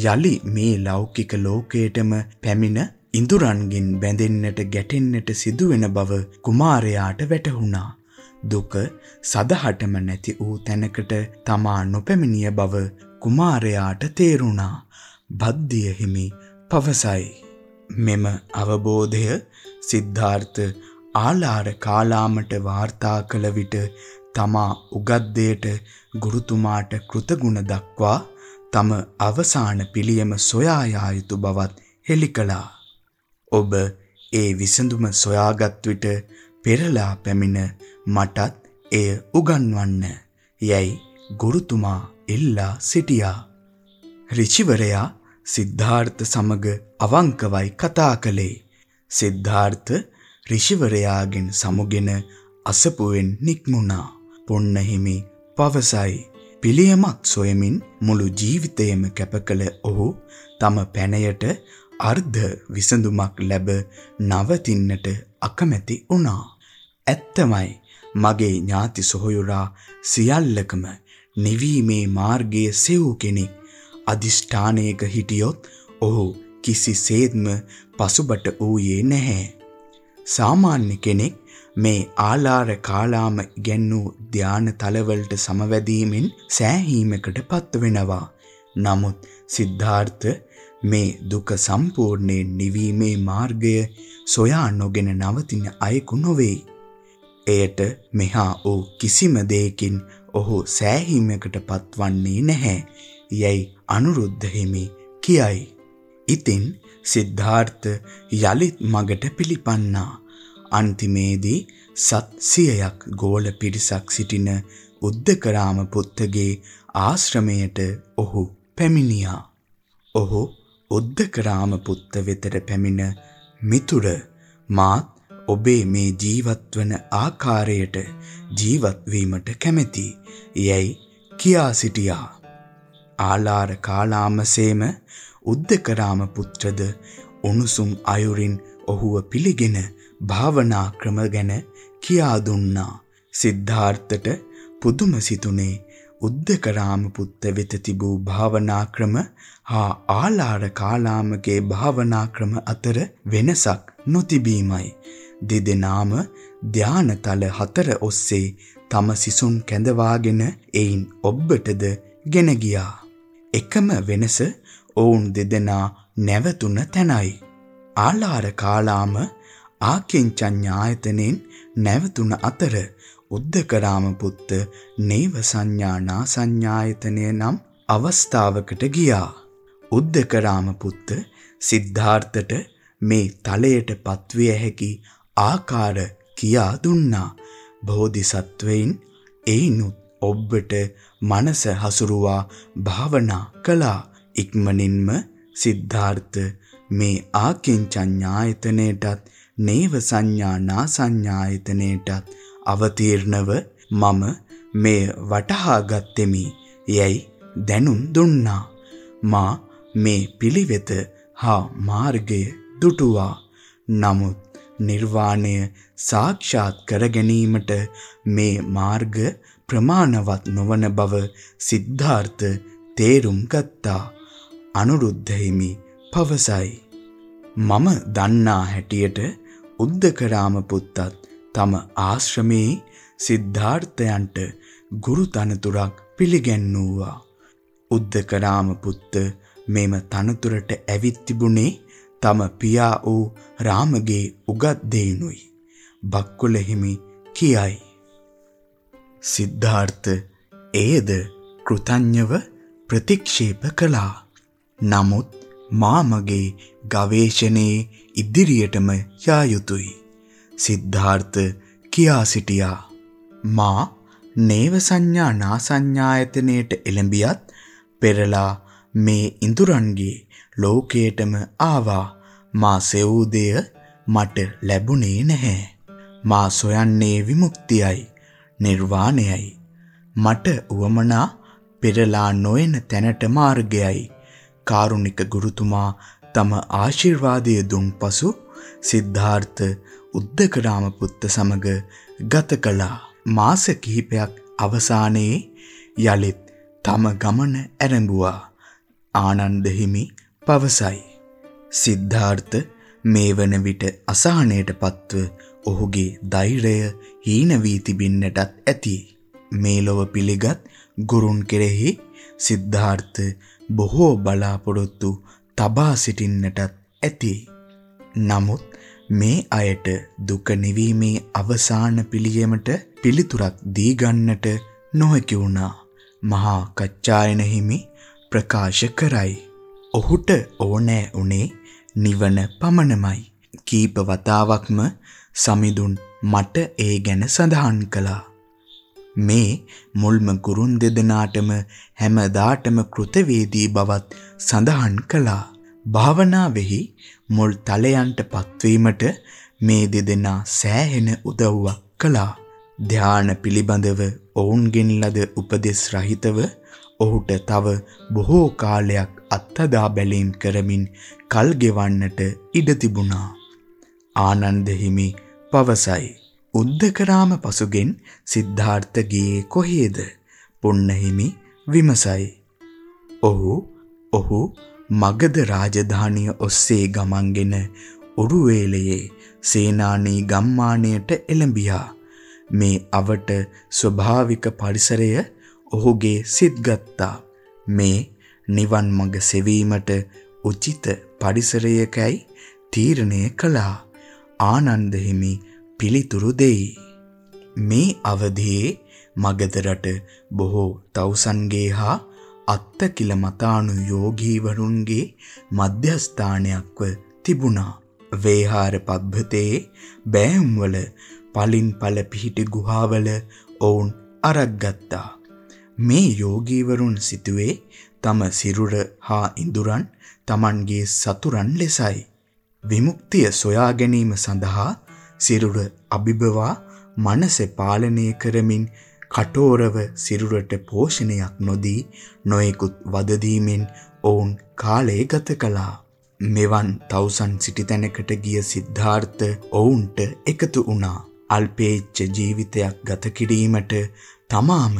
යලි මේ ලෞකික ලෝකයටම පැමිණ ඉඳුරන්ගෙන් බැඳෙන්නට ගැටෙන්නට සිදුවෙන බව කුමාරයාට වැටහුණා. දුක සදහටම නැති වූ තැනකට තමා නොපැමිණිය බව කුමාරයාට තේරුණා. බද්දිය හිමි පවසයි. මෙම අවබෝධය සිද්ධාර්ථ ආලාර කාලාමට වාර්තා කළ විට තමා උගත් දෙයට ගුරුතුමාට කෘතගුණ දක්වා තම අවසාන පිළියම සොයා යා යුතු බවත් හෙළි කළා. ඔබ ඒ විසඳුම සොයාගත් විට පෙරලා පැමිණ මටත් එය උගන්වන්න. යැයි ගුරුතුමා ඉල්ලා සිටියා. ඍචිවරයා සිද්ධාර්ථ සමග අවංකවයි කතා කළේ. සිද්ධාර්ථ ඍෂිවරයාගෙන් සමුගෙන අසපුවෙන් නික්මුණා. පොන්නහිමි පවසයි. පිළියමක් සොයමින් මුළු ජීවිතයම කැප කළ ඔහු තම පැනයට අර්ධ විසඳුමක් ලැබ නවතින්නට අකමැති වුණා. ඇත්තමයි මගේ ඥාති සොහොයුරා සියල්ලකම නිවීමේ මාර්ගයේ සෙව් කෙනෙක් අදිෂ්ඨානයක හිටියොත් ඔහු කිසිසේත්ම පසුබට ඌයේ නැහැ. සාමාන්‍ය කෙනෙක් මේ ආලාර කාලාම ඉගැන්වූ ධාන තලවලට සමවැදීමෙන් සෑහීමකට පත් වෙනවා. නමුත් සිද්ධාර්ථ මේ දුක සම්පූර්ණයෙන් නිවීමේ මාර්ගය සොයා නොගෙන නවතින අයෙකු නොවේ. එයට මෙහා වූ කිසිම දෙයකින් ඔහු සෑහීමකට පත්වන්නේ නැහැ. යැයි අනුරුද්ධ හිමි කියයි. ඉතින් සිද්ධාර්ථ යලිත් මගට පිළිපන්නා. අන්තිමේදී සත් සියයක් ගෝල පිරිසක් සිටින උද්දකරාම පුත්තගේ ආශ්‍රමයට ඔහු පැමිණියා. ඔහු උද්දකරාම පුත්ත වෙතට පැමිණ මිතුර මාත් ඔබේ මේ ජීවත් වන ආකාරයට ජීවත් වීමට කැමැති. යැයි කියා සිටියා. ආලාර කාලාමසේම උද්දකරාම පුත්‍රද උණුසුම් අයුරින් ඔහුව පිළිගෙන භාවනා ක්‍රම ගැන කියා දුන්නා. සිද්ධාර්ථට පුදුම සිතුනේ උද්දකරාම පුත්ත වෙත තිබූ භාවනා ක්‍රම හා ආලාර කාලාමගේ භාවනා ක්‍රම අතර වෙනසක් නොතිබීමයි. දෙදෙනාම ධානතල හතර ඔස්සේ තම සිසුන් කැඳවාගෙන එයින් ඔබ්බටද ගෙන ගියා. එකම වෙනස ඔවුන් දෙදෙනා නැවතුන තැනයි. ආලාර කාලාම ආකින්චඤ්ඤායතනෙන් නැවතුන අතර උද්දකරාම පුත්ත නේව සංඥානා සංඥායතනය නම් අවස්ථාවකට ගියා. උද්දකරාම පුත්ත සිද්ධාර්ථට මේ තලයට පත්විය හැකි ආකාර කියා දුන්නා. බෝධිසත්වයින් ඒනුත් ඔබ්බට මනස හසුරුවා භාවනා කළා. ඉක්මනින්ම සිද්ධාර්ථ මේ ආකින්චඤ්ඤායතනයටත් නේව සංඥා නා සංඥායතනයටත් අවතීර්ණව මම මේ වටහා ගත්ෙමි යැයි දැනුම් දුන්නා මා මේ පිළිවෙත හා මාර්ගය දුටුවා නමුත් නිර්වාණය සාක්ෂාත් කර ගැනීමට මේ මාර්ග ප්‍රමාණවත් නොවන බව සිද්ධාර්ථ තේරුම් ගත්තා අනුරුද්ධ හිමි පවසයි මම දන්නා හැටියට උද්දකරාම පුත්තත් තම ආශ්‍රමේ සිද්ධාර්ථයන්ට ගුරු තනතුරක් පිළිගැන්වුවා. උද්දකරාම පුත්ත මෙම තනතුරට ඇවිත් තිබුණේ තම පියා වූ රාමගේ උගත් දෙයිනුයි. බක්කුල හිමි කියයි. සිද්ධාර්ථ එයද කෘතඥව ප්‍රතික්ෂේප කළා. නමුත් මා මගේ ගවේෂණයේ ඉදිරියටම යා යුතුය. සිද්ධාර්ථ කියා සිටියා. මා නේව සංඥා නාසඤ්ඤායතනයට එළඹියත් පෙරලා මේ ඉඳුරන්ගේ ලෝකයටම ආවා. මා සෙවූදය මට ලැබුණේ නැහැ. මා සොයන්නේ විමුක්තියයි, නිර්වාණයයි. මට උවමනා පෙරලා නොයන තැනට මාර්ගයයි. කාරුණික ගුරුතුමා තම ආශිර්වාදය දුන් පසු සිද්ධාර්ථ උද්දකරාම පුත්ත සමග ගත කළා. මාස කිහිපයක් අවසානයේ යලිත් තම ගමන ඇරඹුවා. ආනන්ද හිමි පවසයි. සිද්ධාර්ථ මේ වන විට අසහනයට පත්ව ඔහුගේ ධෛර්යය හීන වී තිබින්නටත් ඇති. මේ ලොව පිළිගත් ගුරුන් කෙරෙහි සිද්ධාර්ථ බොහෝ බලාපොරොත්තු තබා සිටින්නටත් ඇති. නමුත් මේ අයට දුක නිවීමේ අවසාන පිළියෙමට පිළිතුරක් දී ගන්නට නොහැකි වුණා. මහා කච්චායන හිමි ප්‍රකාශ කරයි. ඔහුට ඕනෑ උනේ නිවන පමණමයි. කීප වතාවක්ම සමිඳුන් මට ඒ ගැන සඳහන් කළා. මේ මුල්ම ගුරුන් දෙදෙනාටම හැමදාටම කෘතවේදී බවත් සඳහන් කළා. භාවනාවෙහි මුල් තලයන්ට පත්වීමට මේ දෙදෙනා සෑහෙන උදව්වක් කළා. ධාන පිළිබඳව ඔවුන්ගෙන් ලද උපදෙස් රහිතව ඔහුට තව බොහෝ කාලයක් අත්හදා බැලීම් කරමින් කල් ගෙවන්නට ඉඩ තිබුණා. ආනන්ද හිමි පවසයි. උද්දකරාම පසුගෙන් සිද්ධාර්ථ ගියේ කොහේද? පුන්නහිමි විමසයි. ඔහු ඔහු මගධ රාජධානිය ඔස්සේ ගමන්ගෙන උරුවේලයේ සේනානී ගම්මානයට එළඹියා. මේ අවට ස්වභාවික පරිසරය ඔහුගේ සිත් ගත්තා. මේ නිවන් මඟ සෙවීමට උචිත පරිසරයකයි තීරණය කළා. ආනන්ද හිමි පිළිතුරු දෙයි. මේ අවධියේ මගධ රට බොහෝ තවුසන්ගේ හා අත්තකිල මතානු යෝගීවරුන්ගේ මධ්‍යස්ථානයක්ව තිබුණා. වේහාර පබ්බතේ බෑම්වල පලින් පල පිහිටි ගුහාවල ඔවුන් අරක් ගත්තා. මේ යෝගීවරුන් සිටුවේ තම සිරුර හා ඉඳුරන් Tamanගේ සතුරන් ලෙසයි. විමුක්තිය සොයා ගැනීම සඳහා සිරුර අභිබවා මනස පාලනය කරමින් කටෝරව සිරුරට පෝෂණයක් නොදී නොයෙකුත් වද දීමෙන් ඔවුන් කාලය ගත කළා. මෙවන් තවුසන් සිටි තැනකට ගිය සිද්ධාර්ථ ඔවුන්ට එකතු වුණා. අල්පේච්ඡ ජීවිතයක් ගත කිරීමට තමාම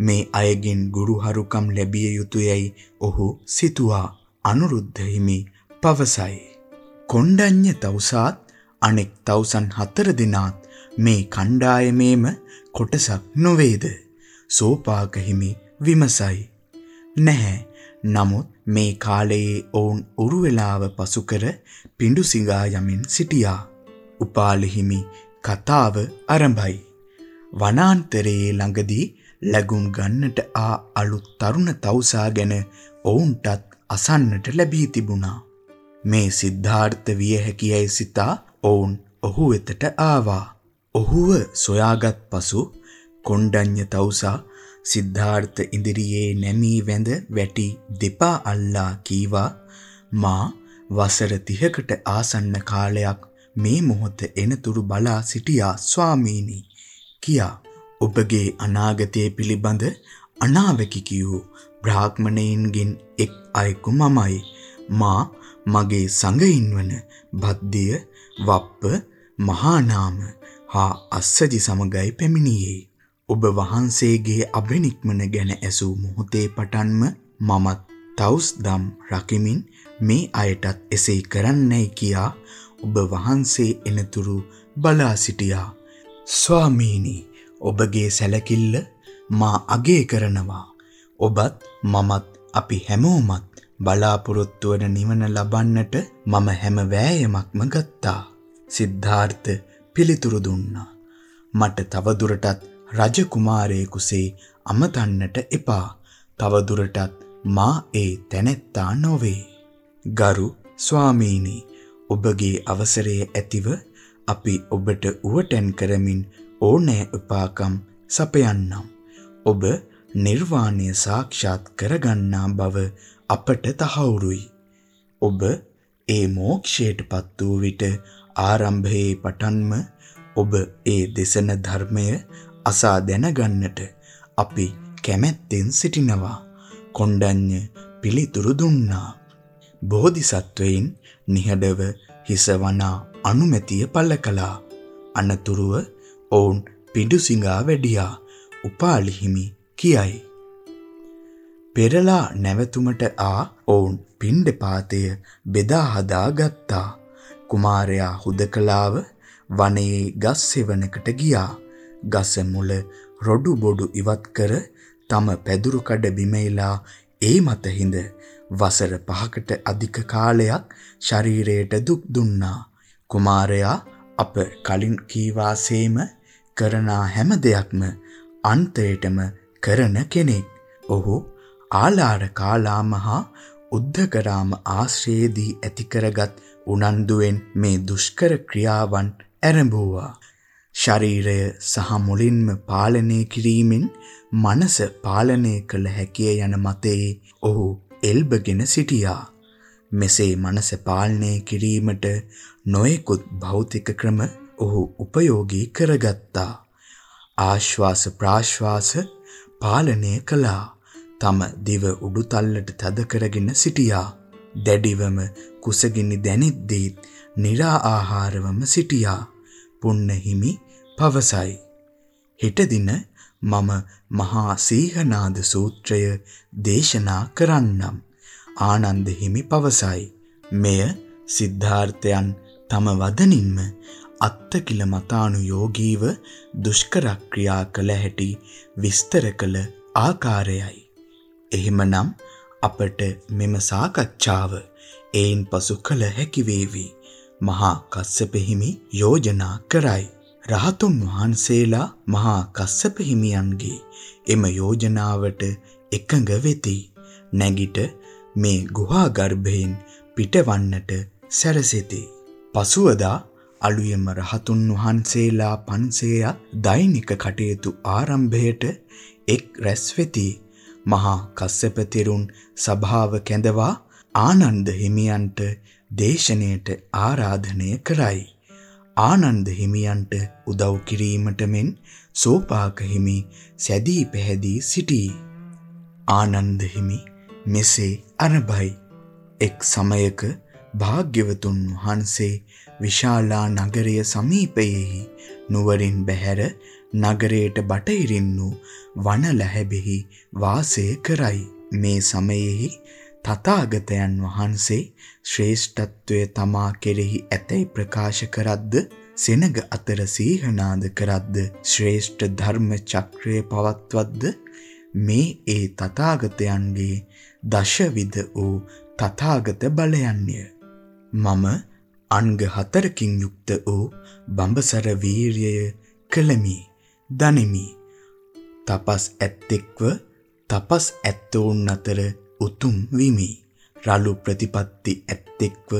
මේ අයගෙන් ගුරුහරුකම් ලැබිය යුතුයයි ඔහු සිතුවා. අනුරුද්ධ හිමි පවසයි. කොණ්ඩඤ්ඤ තවුසාත් අනෙක් තවුසන් හතර දෙනාත් මේ කණ්ඩායමේම කොටසක් නොවේද? සෝපාක හිමි විමසයි. නැහැ. නමුත් මේ කාලයේ ඔවුන් උරුවෙලාව පසු කර පිඬුසිඟා යමින් සිටියා. උපාලි හිමි කතාව ආරම්භයි. වනාන්තරයේ ළඟදී ලැබුම් ගන්නට ආ අලුත් තරුණ තවුසා ගැන ඔවුන්ටත් අසන්නට ලැබී තිබුණා. මේ සිද්ධාර්ථ විය හැකියයි සිතා ඔවුන් ඔහු වෙතට ආවා. ඔහුව සොයාගත් පසු කොණ්ඩඤ්ඤ තවුසා සිද්ධාර්ථ ඉදිරියේ නැමී වැඳ වැටි දෙපා අල්ලා කීවා මා වසර 30කට ආසන්න කාලයක් මේ මොහොත එනතුරු බලා සිටියා ස්වාමීනි කියා ඔබගේ අනාගතය පිළිබඳ අනාවැකි කියූ බ්‍රාහ්මණයින්ගෙන් එක් අයෙකු මමයි. මා මගේ සංගයින් වන බද්දිය වප්ප මහානාම හා අස්සජි සමගයි පැමිණියේ. ඔබ වහන්සේගේ අබිනික්මන ගැන ඇසූ මොහොතේ පටන්ම මමත් තවුස් දම් රකිමින් මේ අයටත් එසේ කරන්නයි කියා ඔබ වහන්සේ එනතුරු බලා සිටියා. ස්වාමීනි ඔබගේ සැලකිල්ල මා අගය කරනවා ඔබත් මමත් අපි හැමෝමත් බලාපොරොත්තු වන නිවන ලබන්නට මම හැම වෑයමක්ම ගත්තා. සිද්ධාර්ථ පිළිතුරු දුන්නා. මට තවදුරටත් රජ කුමාරයෙකුසේ අමතන්නට එපා. තවදුරටත් මා ඒ තැනැත්තා නොවේ. ගරු ස්වාමීනි ඔබගේ අවසරය ඇතිව අපි ඔබට උවටැන් කරමින් ඕනෑ උපාකම් සපයන්නම්. ඔබ නිර්වාණය සාක්ෂාත් කරගන්නා බව අපට තහවුරුයි. ඔබ ඒ මෝක්ෂයටපත් වූ විට ආරම්භයේ පටන්ම ඔබ ඒ දේශන ධර්මය අසා දැනගන්නට අපි කැමැත්තෙන් සිටිනවා. කොණ්ඩඤ්ඤ පිළිතුරු දුන්නා. බෝධිසත්වයින් නිහඬව හිසවනා අනුමැතිය පළ කළා. අනතුරුව ඔවුන් පිඬුසිඟා වැඩියා. උපාලි හිමි කියයි. පෙරලා නැවතුමට ආ ඔවුන් පිණ්ඩපාතය බෙදා හදා ගත්තා. කුමාරයා හුදකලාව වනයේ ගස් සෙවණකට ගියා. ගස මුල රොඩු බොඩු ඉවත් කර තම පැදුරු කඩ බිමෙලා ඒ මත හිඳ වසර 5කට අධික කාලයක් ශරීරයට දුක් දුන්නා. කුමාරයා අප කලින් කීවාසේම කරන හැම දෙයක්ම අන්තයටම කරන කෙනෙක්. ඔහු ආලාර කාලාමහා උද්ධකරාම ආශ්‍රයේදී ඇති කරගත් උනන්දුවෙන් මේ දුෂ්කර ක්‍රියාවන් ඇරඹුවා. ශරීරය සහ මුලින්ම පාලනය කිරීමෙන් මනස පාලනය කළ හැකිය යන මතයේ ඔහු එල්බගෙන සිටියා. මෙසේ මනස පාලනය කිරීමට නොයෙකුත් භෞතික ක්‍රම ඔහු උපයෝගී කරගත්තා. ආශ්වාස ප්‍රාශ්වාස පාලනය කළා. තම දිව උඩුතල්ලට තද කරගෙන සිටියා. දැඩිවම කුසගිනි දැනෙද්දී निरा ආහාරවම සිටියා. පුන්න හිමි පවසයි. හෙට දින මම මහා සීහනාද සූත්‍රය දේශනා කරන්නම්. ආනන්ද හිමි පවසයි. මෙය සිද්ධාර්ථයන් තම වදනින්ම අත්තකිල මතානුයෝගීව දුෂ්කර ක්‍රියා කළ හැටි විස්තර කළ ආකාරයයි. එහෙමනම් අපට මෙම සාකච්ඡාව ඒන් පසු කළ හැකි වේවි. මහා කස්සප හිමි යෝජනා කරයි. රහතුන් වහන්සේලා මහා කස්සප හිමියන්ගේ එම යෝජනාවට එකඟ වෙති. නැගිට මේ ගුහා ගර්භයෙන් පිටවන්නට සැරසෙති. පසුවදා අලුයම රහතුන් වහන්සේලා 500ක් දෛනික කටයුතු ආරම්භයට එක් රැස් වෙති. මහා කස්සප තෙරුන් සභාව කැඳවා ආනන්ද හිමියන්ට දේශනයට ආරාධනය කරයි. ආනන්ද හිමියන්ට උදව් කිරීමට මෙන් සෝපාක හිමි සැදී පැහැදී සිටී. ආනන්ද හිමි මෙසේ අරබයි. එක් සමයක භාග්‍යවතුන් වහන්සේ විශාලා නගරය සමීපයෙහි නුවරින් බැහැර නගරයට බටහිරින් වූ වන ලැහැබෙහි වාසය කරයි. මේ සමයෙහි තථාගතයන් වහන්සේ ශ්‍රේෂ්ඨත්වය තමා කෙරෙහි ඇතැයි ප්‍රකාශ කරද්ද සෙනග අතර සීහනාද කරද්ද ශ්‍රේෂ්ඨ ධර්ම චක්‍රය පවත්වද්ද මේ ඒ තථාගතයන්ගේ දශවිධ වූ තථාගත බලයන්ය මම අංග හතරකින් යුක්ත වූ බඹසර වීරිය කළමි දනිමි තපස් ඇත්තෙක්ව තපස් ඇත්තෝන් අතර උතුම් විමි. රළු ප්‍රතිපත්ති ඇත්තෙක්ව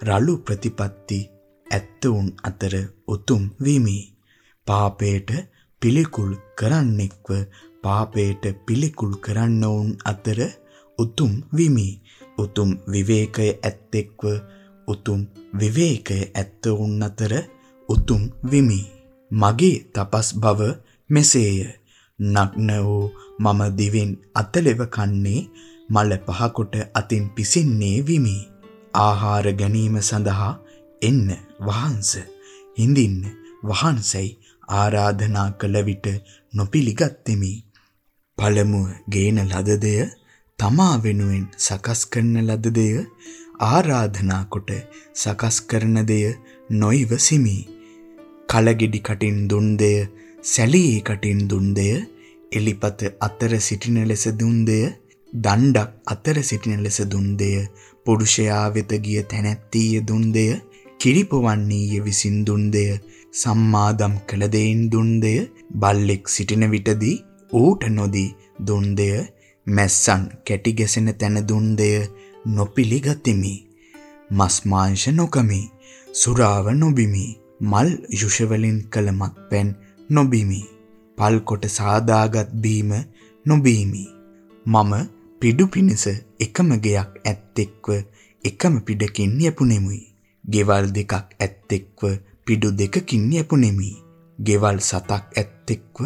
රළු ප්‍රතිපත්ති ඇත්තවුන් අතර උතුම් විමි. පාපයට පිළිකුල් කරන්නෙක්ව පාපයට පිළිකුල් කරන්නවුන් අතර උතුම් විමි. උතුම් විවේකය ඇත්තෙක්ව උතුම් විවේකය ඇත්තවුන් අතර උතුම් විමි. මගේ තපස් බව මෙසේය. නග්න වූ මම දිවෙන් අතලෙව කන්නේ මල පහකොට අතින් පිසින්නේ විමි. ආහාර ගැනීම සඳහා එන්න වහන්ස හිඳින්න වහන්සයි ආරාධනා කළ විට නොපිළිගත්ෙමි. පළමුව ගේන ලද දෙය තමා වෙනුවෙන් සකස් කරන ලද දෙය ආරාධනා කොට සකස් කරන දෙය නොයිවසිමි. කලගෙඩි කටින් දුන් දෙය සැලී කටින් දුන් දෙය එලිපත අතර සිටින ලෙස දුන් දෙය දණ්ඩක් අතර සිටින ලෙස දුන් දෙය පුරුෂයා වෙත ගිය තැනැත්තිය දුන් දෙය කිරිපවන්නීය විසින් දුන් දෙය සම්මාදම් කළ දෙයින් දුන් දෙය බල්ලෙක් සිටින විටදී ඌට නොදී දුන් දෙය මැස්සන් කැටි ගැසෙන තැන දුන් දෙය නොපිළිගතිමි මස් මාංශ නොකමි සුරාව නොබිමි මල් යුෂවලින් කළ මත්පැන් නොබිමි පල් කොට සාදාගත් බීම නොබීමි මම පිඩු පිණිස එකම ගෙයක් ඇත්තෙක්ව එකම පිඩකින් යපුනෙමුයි. ගෙවල් දෙකක් ඇත්තෙක්ව පිඩු දෙකකින් යපුනෙමි. ගෙවල් සතක් ඇත්තෙක්ව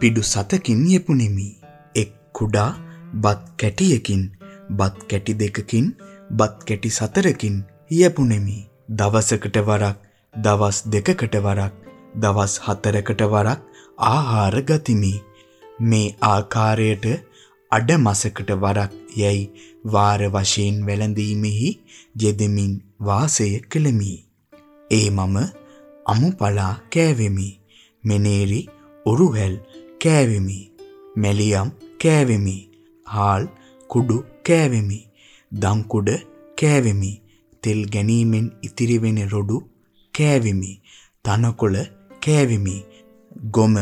පිඩු සතකින් යපුනෙමි. එක් කුඩා බත් කැටියකින් බත් කැටි දෙකකින් බත් කැටි සතරකින් යපුනෙමි. දවසකට වරක් දවස් දෙකකට වරක් දවස් හතරකට වරක් ආහාර ගතිමි. මේ ආකාරයට අඩ මසකට වරක් යැයි වාර වශයෙන් වැළඳීමෙහි යෙදෙමින් වාසය කළෙමි. ඒ මම අමුපලා කෑවෙමි. මෙනේරි උරුහැල් කෑවෙමි. මැලියම් කෑවෙමි. හාල් කුඩු කෑවෙමි. දංකුඩ කෑවෙමි. තෙල් ගැනීමෙන් ඉතිරි වෙන රොඩු කෑවෙමි. තනකොළ කෑවෙමි. ගොම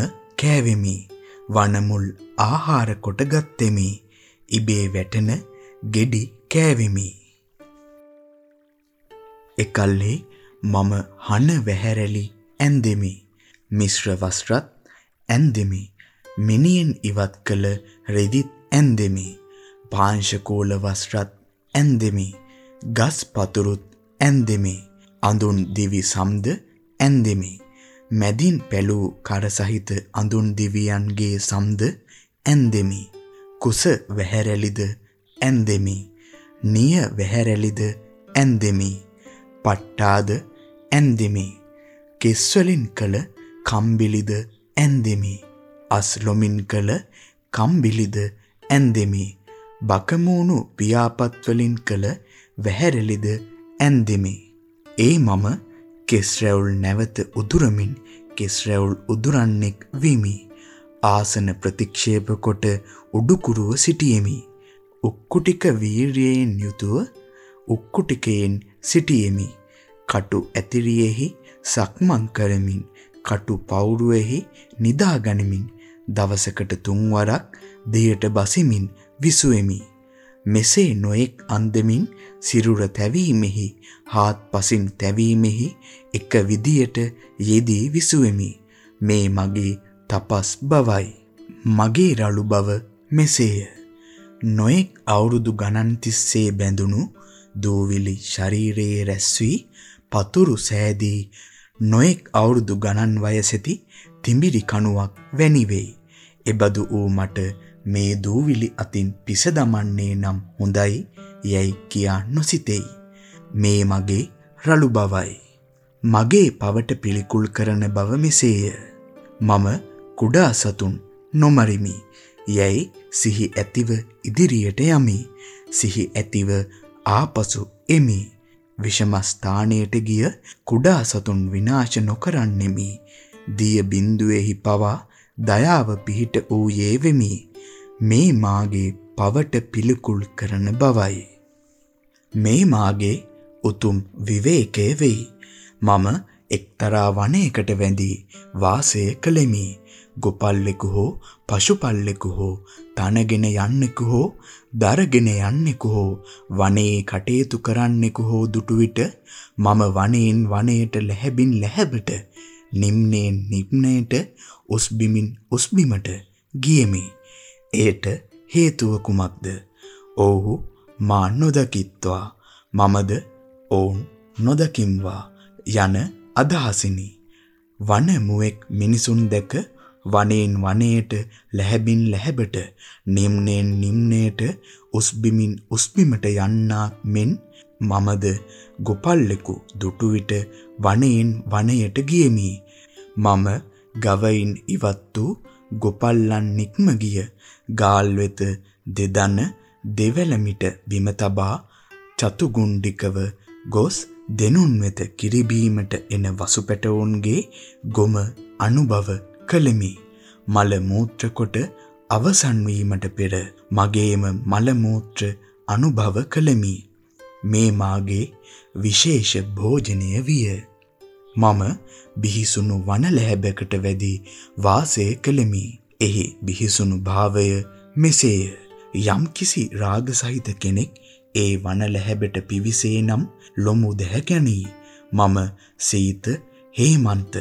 කෑවෙමි. වනමුල් ආහාර කොට ගත්ෙමි. ඉබේ වැටෙන ගෙඩි කෑවෙමි. එකල්හි මම හන වැහැරලි ඇන්දෙමි. මිශ්‍ර වස්ත්‍රත් ඇන්දෙමි. මිනියෙන් ඉවත් කළ රෙදිත් ඇන්දෙමි. පාංශකූල වස්ත්‍රත් ඇන්දෙමි. ගස් පතුරුත් ඇන්දෙමි. අඳුන් දිවි සම්ද ඇන්දෙමි. මැදින් පැලූ කර සහිත අඳුන් දිවියන්ගේ සම්ද ඇන්දෙමි. කුස වැහැරැලිද ඇන්දෙමි. නිය වැහැරැලිද ඇන්දෙමි. පට්ටාද ඇන්දෙමි. කෙස්වලින් කළ කම්බිලිද ඇන්දෙමි. අස්ලොමින් කළ කම්බිලිද ඇන්දෙමි. බකමූණු පියාපත් වලින් කළ වැහැරලිද ඇන්දෙමි. ඒ මම කෙස් රැවුල් නැවත උදුරමින් කෙස් රැවුල් උදුරන්නෙක් වෙමි. ආසන ප්‍රතික්ෂේප කොට උඩුකුරුව සිටියෙමි. උක්කුටික වීරියෙන් යුතුව උක්කුටිකයෙන් සිටියෙමි. කටු ඇතිරියෙහි සක්මන් කරමින් කටු පවුරුවෙහි නිදා ගනිමින් දවසකට තුන්වරක් දෙයට බසිමින් විසුවෙමි. මෙසේ නොඑක් අන්දමින් සිරුර තැවීමෙහි හාත්පසින් තැවීමෙහි එක විදියට යෙදී විසුවෙමි. මේ මගේ තපස් බවයි. මගේ රළු බව මෙසේය. නොඑක් අවුරුදු ගණන් තිස්සේ බැඳුණු දූවිලි ශරීරයේ රැස් වී පතුරු සෑදී නොඑක් අවුරුදු ගණන් වයසෙති තිඹිරි කණුවක් වැනි වෙයි. එබඳු වූ මට මේ දූවිලි අතින් පිස දමන්නේ නම් හොඳයි යැයි කියා නොසිතෙයි. මේ මගේ රළු බවයි. මගේ පවට පිළිකුල් කරන බව මෙසේය. මම කුඩා සතුන් නොමරිමි. යැයි සිහි ඇතිව ඉදිරියට යමි. සිහි ඇතිව ආපසු එමි. විෂම ස්ථානයට ගිය කුඩා සතුන් විනාශ නොකරන්නෙමි. දිය බිඳුවේහි පවා දයාව පිහිට වූයේ වෙමි. මේ මාගේ පවට පිළිකුල් කරන බවයි. මේ මාගේ උතුම් විවේකයේ වෙයි. මම එක්තරා වනයකට වැඳී වාසය කළෙමි. ගොපල්ලෙකු හෝ පශුපල්ලෙකු හෝ තනගෙන යන්නෙකු හෝ දරගෙන යන්නෙකු හෝ වනයේ කටයුතු කරන්නෙකු හෝ දුටු විට මම වනයෙන් වනයට ලැහැබින් ලැහැබට නිම්නයෙන් නිම්නයට උස්බිමින් උස්බිමට ගියෙමි. එයට හේතුව කුමක්ද? ඔව්හු මා නොදකිත්වා මමද ඔවුන් නොදකිම්වා යන අදහසිනි. වන මුවෙක් මිනිසුන් දැක වනයෙන් වනයට ලැහැබින් ලැහැබට නිම්නෙන් නිම්නයට උස්බිමින් උස්බිමට යන්නාක් මෙන් මමද ගොපල්ලෙකු දුටු විට වනයෙන් වනයට ගියෙමි මම ගවයින් ඉවත් වූ ගොපල්ලන් නික්ම ගිය ගාල් වෙත දෙදන දෙවැලමිට බිම තබා චතුගුණ්ඩිකව ගොස් දෙනුන් වෙත කිරිබීමට එන වසුපැටවුන්ගේ ගොම අනුභව කළෙමි. මල මූත්‍ර කොට අවසන් වීමට පෙර මගේම මල මූත්‍ර අනුභව කළෙමි. මේ මාගේ විශේෂ භෝජනය විය. මම බිහිසුණු වන ලැබකට වැඩි වාසය කළෙමි. එහි බිහිසුණු භාවය මෙසේය. යම් කිසි රාග සහිත කෙනෙක් ඒ වන ලැබෙට පිවිසේ නම් ලොමු දැහැගනී. මම සීත හේමන්ත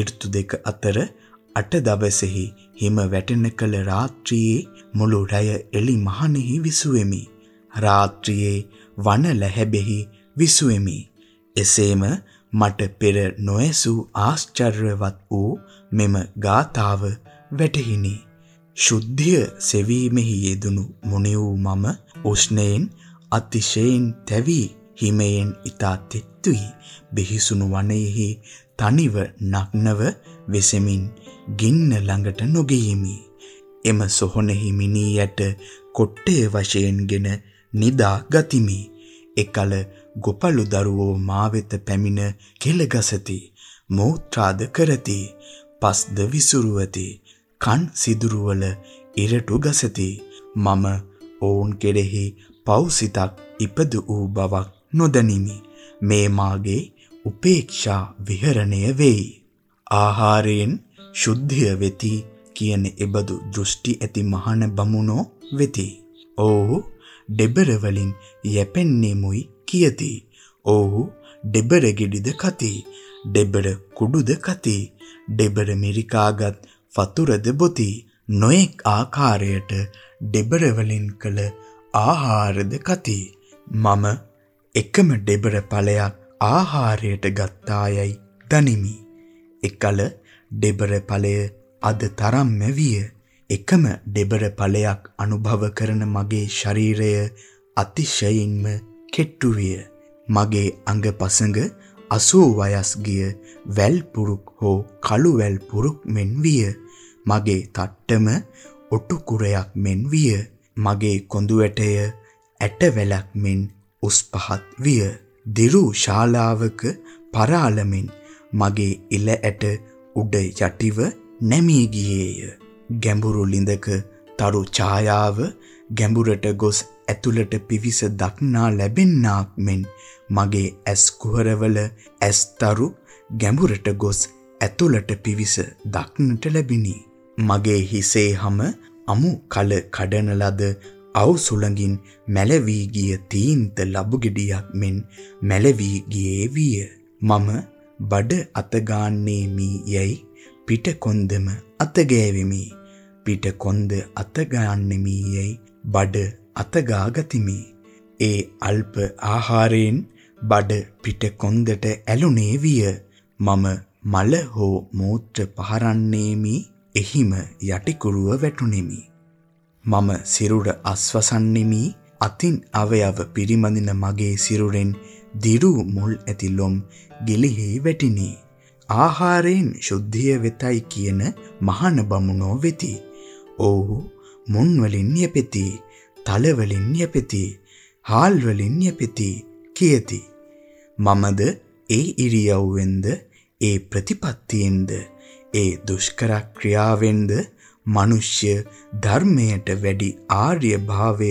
ඍතු දෙක අතර අට දවසෙහි හිම වැටෙන කල රාත්‍රියේ මුළු රැය එලි මහනෙහි විසුවෙමි. රාත්‍රියේ වන ලැහැබෙහි විසුවෙමි. එසේම මට පෙර නොඇසූ ආශ්චර්යවත් වූ මෙම ගාථාව වැටහිනි. ශුද්ධිය සෙවීමෙහි යෙදුණු මුනි වූ මම උෂ්ණයෙන් අතිශයින් තැවී හිමයෙන් ඊතා තෙත්තුයි බිහිසුණු වනයේහි තනිව නග්නව වෙසෙමින් ගින්න ළඟට නොගියමි. එම සොහොනෙහි මිනී යට කොට්ටේ වශයෙන්ගෙන නිදා ගතිමි. එකල ගොපලු දරුවෝ මා වෙත පැමිණ කෙල ගසති. මෝත්‍රාද කරති. පස්ද විසුරුවති. කන් සිදුරුවල ඉරටු ගසති. මම ඔවුන් කෙරෙහි පෞසිතක් ඉපද වූ බවක් නොදනිමි. මේ මාගේ උපේක්ෂා විහරණය වෙයි. ආහාරයෙන් ශුද්ධිය වෙති කියන එබඳු දෘෂ්ටි ඇති මහාන බමුණෝ වෙති. ඔව්හු දෙබර වලින් යැපෙන්නේමුයි කියති. ඔව්හු දෙබර ගෙඩිද කති. දෙබර කුඩුද කති. දෙබර මිරිකාගත් වතුරද බොති. නොඑක් ආකාරයට දෙබර වලින් කළ ආහාරද කති. මම එකම දෙබර ඵලයක් ආහාරයට ගත්තායයි දනිමි. එකල දෙබර ඵලය අද තරම්ම විය. එකම දෙබර ඵලයක් අනුභව කරන මගේ ශරීරය අතිශයින්ම කෙට්ටු විය. මගේ අඟපසඟ 80 වයස් ගිය වැල් පුරුක් හෝ කළු වැල් පුරුක් මෙන් විය. මගේ තට්ටම ඔටු කුරයක් මෙන් විය. මගේ කොඳු ඇටය ඇට වැලක් මෙන් උස් පහත් විය. දිරු ශාලාවක පරාලමින් මගේ ඉල ඇට උඩ යටිව නැමී ගියේය. ගැඹුරු ලිඳක තරු ඡායාව ගැඹුරට ගොස් ඇතුළට පිවිස දක්නා ලැබෙන්නාක් මෙන් මගේ ඇස් කුහරවල ඇස්තරු ගැඹුරට ගොස් ඇතුළට පිවිස දක්නට ලැබිනි. මගේ හිසේ හැම අමු කල කඩන ලද අව් සුළඟින් මැලවී ගිය තීන්ත ලබු ගෙඩියක් මෙන් මැලවී ගියේ විය. මම බඩ අතගාන්නේ මී යයි පිට කොන්දම අතගෑවෙමි. පිට කොන්ද අතගාන්නෙමි යයි බඩ අතගා ගතිමි. ඒ අල්ප ආහාරයෙන් බඩ පිට කොන්දට ඇලුනේ විය. මම මල හෝ මූත්‍ර පහරන්නේමි එහිම යටිකුරුව වැටුනෙමි. මම සිරුර අස්වසන්නෙමි අතින් අවයව පිරිමදින මගේ සිරුරෙන් දිරු මුල් ඇති ලොම් ගිලිහි වැටිනි. ආහාරයෙන් ශුද්ධිය වෙතයි කියන මහාන බමුණෝ වෙති. ඔව්හු මුන් වලින් යැපෙති, තල වලින් යැපෙති, හාල් වලින් යැපෙති කියති. මමද ඒ ඉරියව්වෙන්ද ඒ ප්‍රතිපත්තියෙන්ද ඒ දුෂ්කර ක්‍රියාවෙන්ද මිනිස්ය ධර්මයට වැඩි ආර්ය භාවය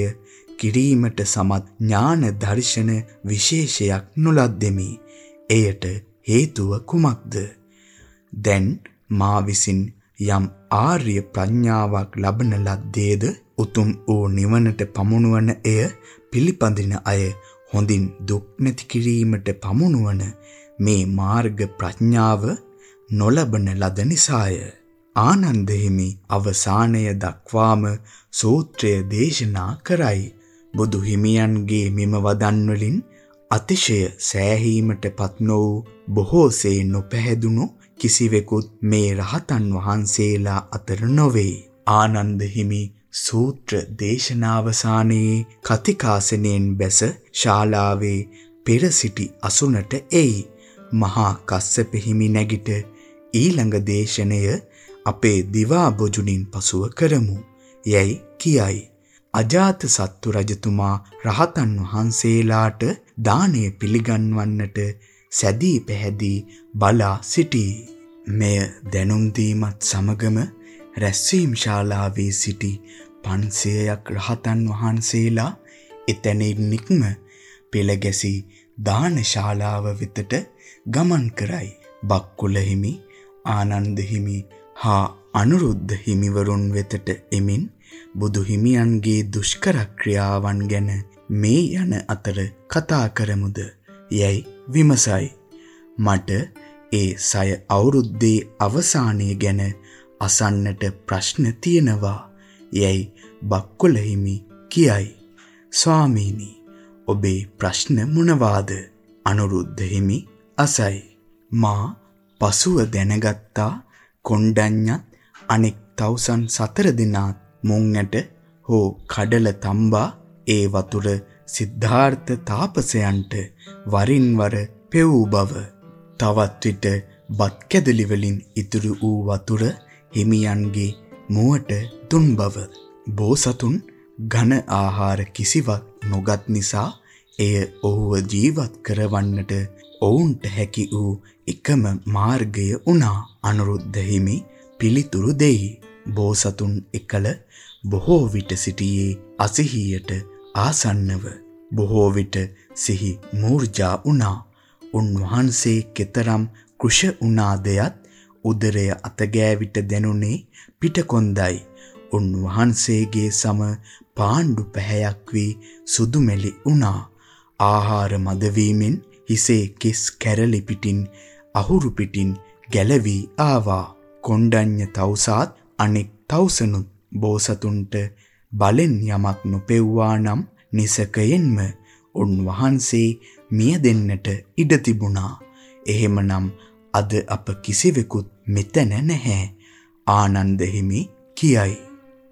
කිරීමට සමත් ඥාන දර්ශන විශේෂයක් නොලද්දෙමි. එයට හේතුව කුමක්ද? දැන් මා විසින් යම් ආර්ය ප්‍රඥාවක් ලබන ලද්දේද උතුම් වූ නිවනට පමුණුවන එය පිළිපදින අය හොඳින් දුක් නැති කිරීමට පමුණුවන මේ මාර්ග ප්‍රඥාව නොලබන ලද නිසාය. ආනන්ද හිමි අවසානය දක්වාම සූත්‍රය දේශනා කරයි. බුදු හිමියන්ගේ මෙම වදන් වලින් අතිශය සෑහීමට පත් නො වූ බොහෝසේ නොපැහැදුණු කිසිවෙකුත් මේ රහතන් වහන්සේලා අතර නොවේ. ආනන්ද හිමි සූත්‍ර දේශනාවසානයේ කතිකාසනෙන් බැස ශාලාවේ පෙර සිටි අසුනට එයි. මහා කස්සප හිමි නැගිට ඊළඟ දේශනය අපේ දිවා බොජුනින් පසුව කරමු. යැයි කියයි. අජාත සත්තු රජතුමා රහතන් වහන්සේලාට දානය පිළිගන්වන්නට සැදී පැහැදී බලා සිටී. මෙය දැනුම් දීමත් සමගම රැස්වීම් ශාලාවේ සිටි 500ක් රහතන් වහන්සේලා එතැනින් නික්ම පෙළ ගැසී දාන ශාලාව වෙතට ගමන් කරයි. බක්කුල හිමි, ආනන්ද හිමි හා අනුරුද්ධ හිමිවරුන් වෙතට එමින් බුදු හිමියන්ගේ දුෂ්කර ක්‍රියාවන් ගැන මේ යන අතර කතා කරමුද යැයි විමසයි. මට ඒ සය අවුරුද්දේ අවසානයේ ගැන අසන්නට ප්‍රශ්න තියෙනවා යැයි බක්කොළ හිමි කියයි. ස්වාමීනි ඔබේ ප්‍රශ්න මොනවාද? අනුරුද්ධ හිමි අසයි. මා පසුව දැනගත්තා කොණ්ඩඤ්ඤත් අනෙක් තවුසන් සතර දෙනාත් මුං ඇට හෝ කඩල තම්බා ඒ වතුර සිද්ධාර්ථ තාපසයන්ට වරින් වර පෙවූ බව. තවත් විට බත් කැදලි වලින් ඉතුරු වූ වතුර හිමියන්ගේ මුවට දුන් බව. බෝසතුන් ඝන ආහාර කිසිවක් නොගත් නිසා එය ඔහුව ජීවත් කරවන්නට ඔවුන්ට හැකි වූ එකම මාර්ගය වුණා. අනුරුද්ධ හිමි පිළිතුරු දෙයි. බෝසතුන් එකල බොහෝ විට සිටියේ අසිහියට ආසන්නව. බොහෝ විට සිහි මූර්ජා වුණා. උන්වහන්සේ කෙතරම් කුෂ උනාදයත් උදරය අතගෑවිට දැනුනේ පිටකොන්දයි. උන්වහන්සේගේ සම පාණ්ඩු පැහැයක් වී සුදුමෙලි වුණා. ආහාර මදවීමෙන් හිසේ කිස් කැරලි පිටින් අහුරු පිටින් ගැලවී ආවා කොණ්ඩඤ්ඤ තවුසාත් අනෙක් තවුසනුත් බෝසතුන්ට බලෙන් යමක් නොපෙව්වා නම් නිසකයෙන්ම උන්වහන්සේ මිය දෙන්නට ඉඩ තිබුණා. එහෙමනම් අද අප කිසිවෙකුත් මෙතන නැහැ. ආනන්ද හිමි කියයි.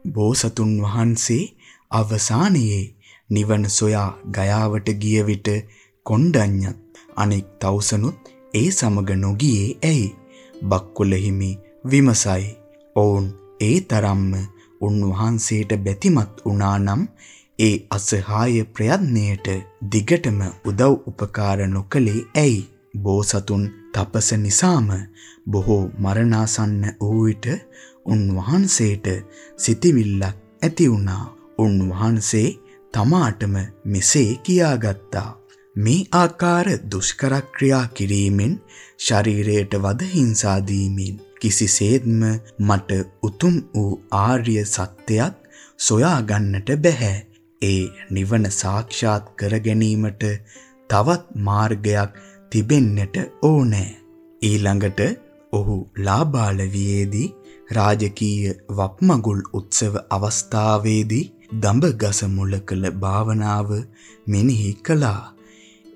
බෝසතුන් වහන්සේ අවසානයේ නිවන සොයා ගයාවට ගිය විට කොණ්ඩඤ්ඤත් අනෙක් තවුසනුත් ඒ සමග නොගියේ ඇයි? බක්කුල හිමි විමසයි. ඔවුන් ඒ තරම්ම උන්වහන්සේට බැතිමත් වුණා නම් ඒ අසහාය ප්‍රයත්නයට දිගටම උදව් උපකාර නොකළේ ඇයි? බෝසතුන් තපස නිසාම බොහෝ මරණාසන්න වූ විට උන්වහන්සේට සිටිවිල්ලක් ඇති වුණා. උන්වහන්සේ තමාටම මෙසේ කියාගත්තා. මේ ආකාර දුෂ්කර ක්‍රියා කිරීමෙන් ශරීරයට වද හිංසා දීමෙන් කිසිසේත්ම මට උතුම් වූ ආර්ය සත්‍යයක් සොයා ගන්නට බෑ. ඒ නිවන සාක්ෂාත් කර ගැනීමට තවත් මාර්ගයක් තිබෙන්නට ඕනෑ. ඊළඟට ඔහු ලාබාලවියේදී රාජකීය වප්මගුල් උත්සව අවස්ථාවේදී දඹ ගස මුල කළ භාවනාව මෙනෙහි කළා.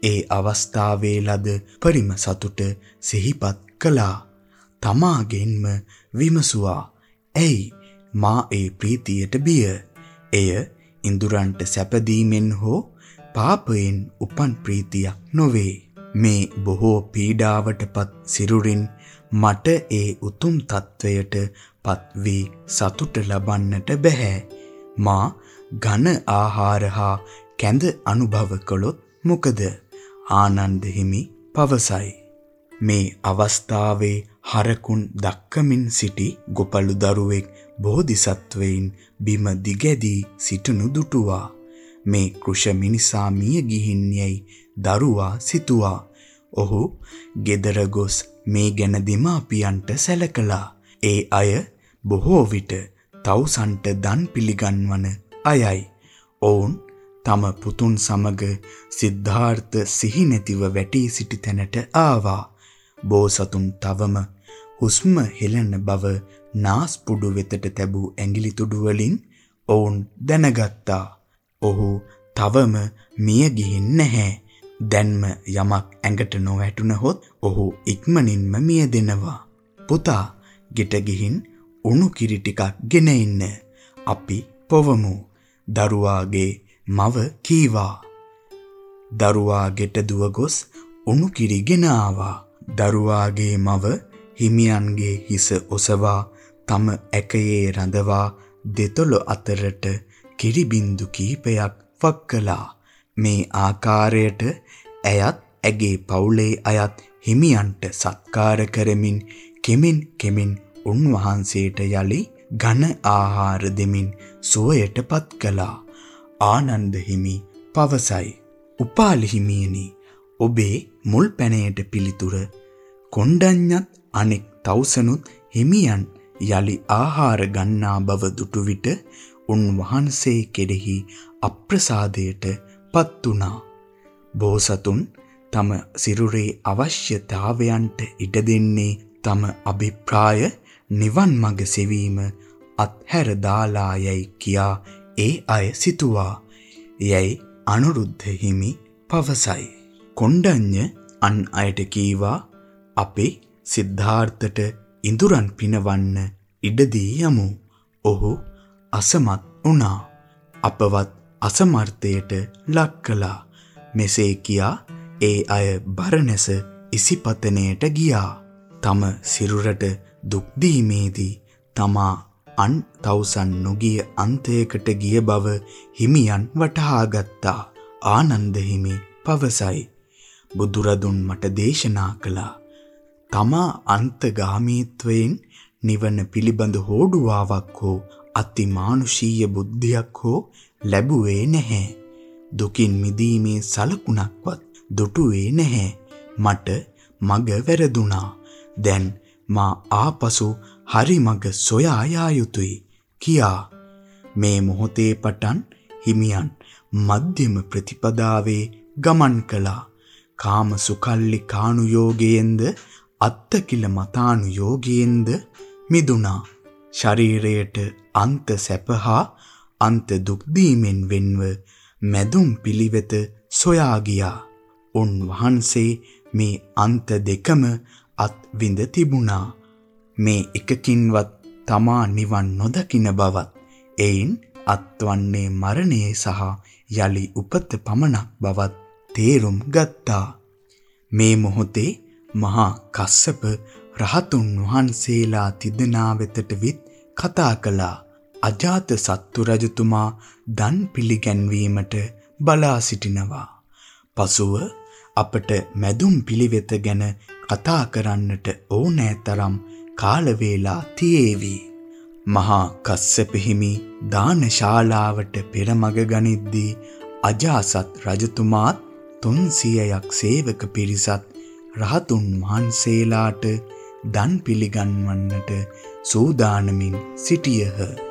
ඒ අවස්ථාවේ ලද පරිම සතුට සිහිපත් කළා. තමාගෙන්ම විමසුවා. ඇයි මා ඒ ප්‍රීතියට බිය? එය ඉඳුරන්ට සැපදීමෙන් හෝ පාපයෙන් උපන් ප්‍රීතියක් නොවේ. මේ බොහෝ පීඩාවටපත් සිරුරින් මට ඒ උතුම් తත්වයට පත් වී සතුට ලබන්නට බෑ. මා ඝන ආහාර හා කැඳ අනුභව කළොත් මොකද? ආනන්ද හිමි පවසයි. මේ අවස්ථාවේ හරකුන් දක්කමින් සිටි ගොපළු දරුවෙක් බෝධිසත්වයින් බිම දිගැදී සිටනු දුටුවා. මේ කෘෂ මිනිසා මිය ගිහින් යයි දරුවා සිතුවා. ඔහු ගෙදර ගොස් මේ ගැන දෙමාපියන්ට සැලකලා. ඒ අය බොහෝ විට තවුසන්ට දන් පිළිගන්වන අයයි. ඔවුන් තම පුතුන් සමග සිද්ධාර්ථ සිහි නැතිව වැටී සිටි තැනට ආවා. බෝසතුන් තවම හුස්ම හෙළන බව නාස්පුඩු වෙතට තැබූ ඇඟිලි තුඩු වලින් ඔවුන් දැනගත්තා. ඔහු තවම මිය ගිහින් නැහැ. දැන්ම යමක් ඇඟට නොවැටුනහොත් ඔහු ඉක්මනින්ම මිය දෙනවා. පුතා ගෙට ගිහින් උණු කිරි ටිකක් ගෙන ඉන්න. අපි පොවමු. දරුවාගේ මව කීවා. දරුවා ගෙට දුව ගොස් උණු කිරි ගෙන ආවා. දරුවාගේ මව හිමියන්ගේ හිස ඔසවා තම ඇකයේ රඳවා දෙතොල අතරට කිරි බින්දු කිහිපයක් වක් කළා. මේ ආකාරයට ඇයත් ඇගේ පවුලේ අයත් හිමියන්ට සත්කාර කරමින් කෙමින් කෙමින් උන්වහන්සේට යලි ඝන ආහාර දෙමින් සුවයටපත් කළා. ආනන්ද හිමි පවසයි. උපාලි හිමියනි ඔබේ මුල් පැනයට පිළිතුර කොණ්ඩඤ්ඤත් අනෙක් තවුසනුත් හිමියන් යලි ආහාර ගන්නා බව දුටු විට උන්වහන්සේ කෙරෙහි අප්‍රසාදයට පත් වුණා. බෝසතුන් තම සිරුරේ අවශ්‍යතාවයන්ට ඉඩ දෙන්නේ තම අභිප්‍රාය නිවන් මඟ සෙවීම අත්හැර දාලා යයි කියා ඒ අය සිතුවා. යයි අනුරුද්ධ හිමි පවසයි. කොණ්ඩඤ්ඤ අන් අයට කීවා අපි සිද්ධාර්ථට ඉඳුරන් පිනවන්න ඉඩදී යමු. ඔහු අසමත් වුණා. අපවත් අසමර්ථයට ලක් කළා. මෙසේ කියා ඒ අය බරණැස ඉසිපතනයට ගියා. තම සිරුරට දුක් දීමේදී තමා අන් තවුසන් නොගිය අන්තයකට ගිය බව හිමියන් වටහා ගත්තා. ආනන්ද හිමි පවසයි. බුදුරදුන් මට දේශනා කළා. තමා අන්තගාමීත්වයෙන් නිවන පිළිබඳ හෝඩුවාවක් හෝ අතිමානුෂීය බුද්ධියක් හෝ ලැබුවේ නැහැ. දුකින් මිදීමේ සලකුණක්වත් දුටුවේ නැහැ. මට මග වැරදුනා. දැන් මා ආපසු හරි මග සොයා යා යුතුය කියා මේ මොහොතේ පටන් හිමියන් මධ්‍යම ප්‍රතිපදාවේ ගමන් කළා. කාම සුකල්ලි කානු යෝගයෙන්ද අත්තකිල මතානු යෝගයෙන්ද මිදුණා. ශරීරයට අන්ත සැපහා අන්ත දුක් දීමෙන් වෙන්ව මැදුම් පිළිවෙත සොයා ගියා. උන් වහන්සේ මේ අන්ත දෙකම අත් විඳ තිබුණා. මේ එකකින්වත් තමා නිවන් නොදකින බවත් එයින් අත්වන්නේ මරණය සහ යලි උපත පමණක් බවත් තේරුම් ගත්තා. මේ මොහොතේ මහා කස්සප රහතුන් වහන්සේලා තිදෙනා වෙතට විත් කතා කළා. අජාත සත්තු රජතුමා දන් පිළිගැන්වීමට බලා සිටිනවා. පසුව අපට මැදුම් පිළිවෙත ගැන කතා කරන්නට ඕනෑ තරම් කාල වේලා තියේවි. මහා කස්සප හිමි දානශාලාවට පෙරමග ගනිද්දී අජාසත් රජතුමාත් 300ක් සේවක පිරිසත් රහතුන් වහන්සේලාට දන් පිළිගන්වන්නට සූදානමින් සිටියහ.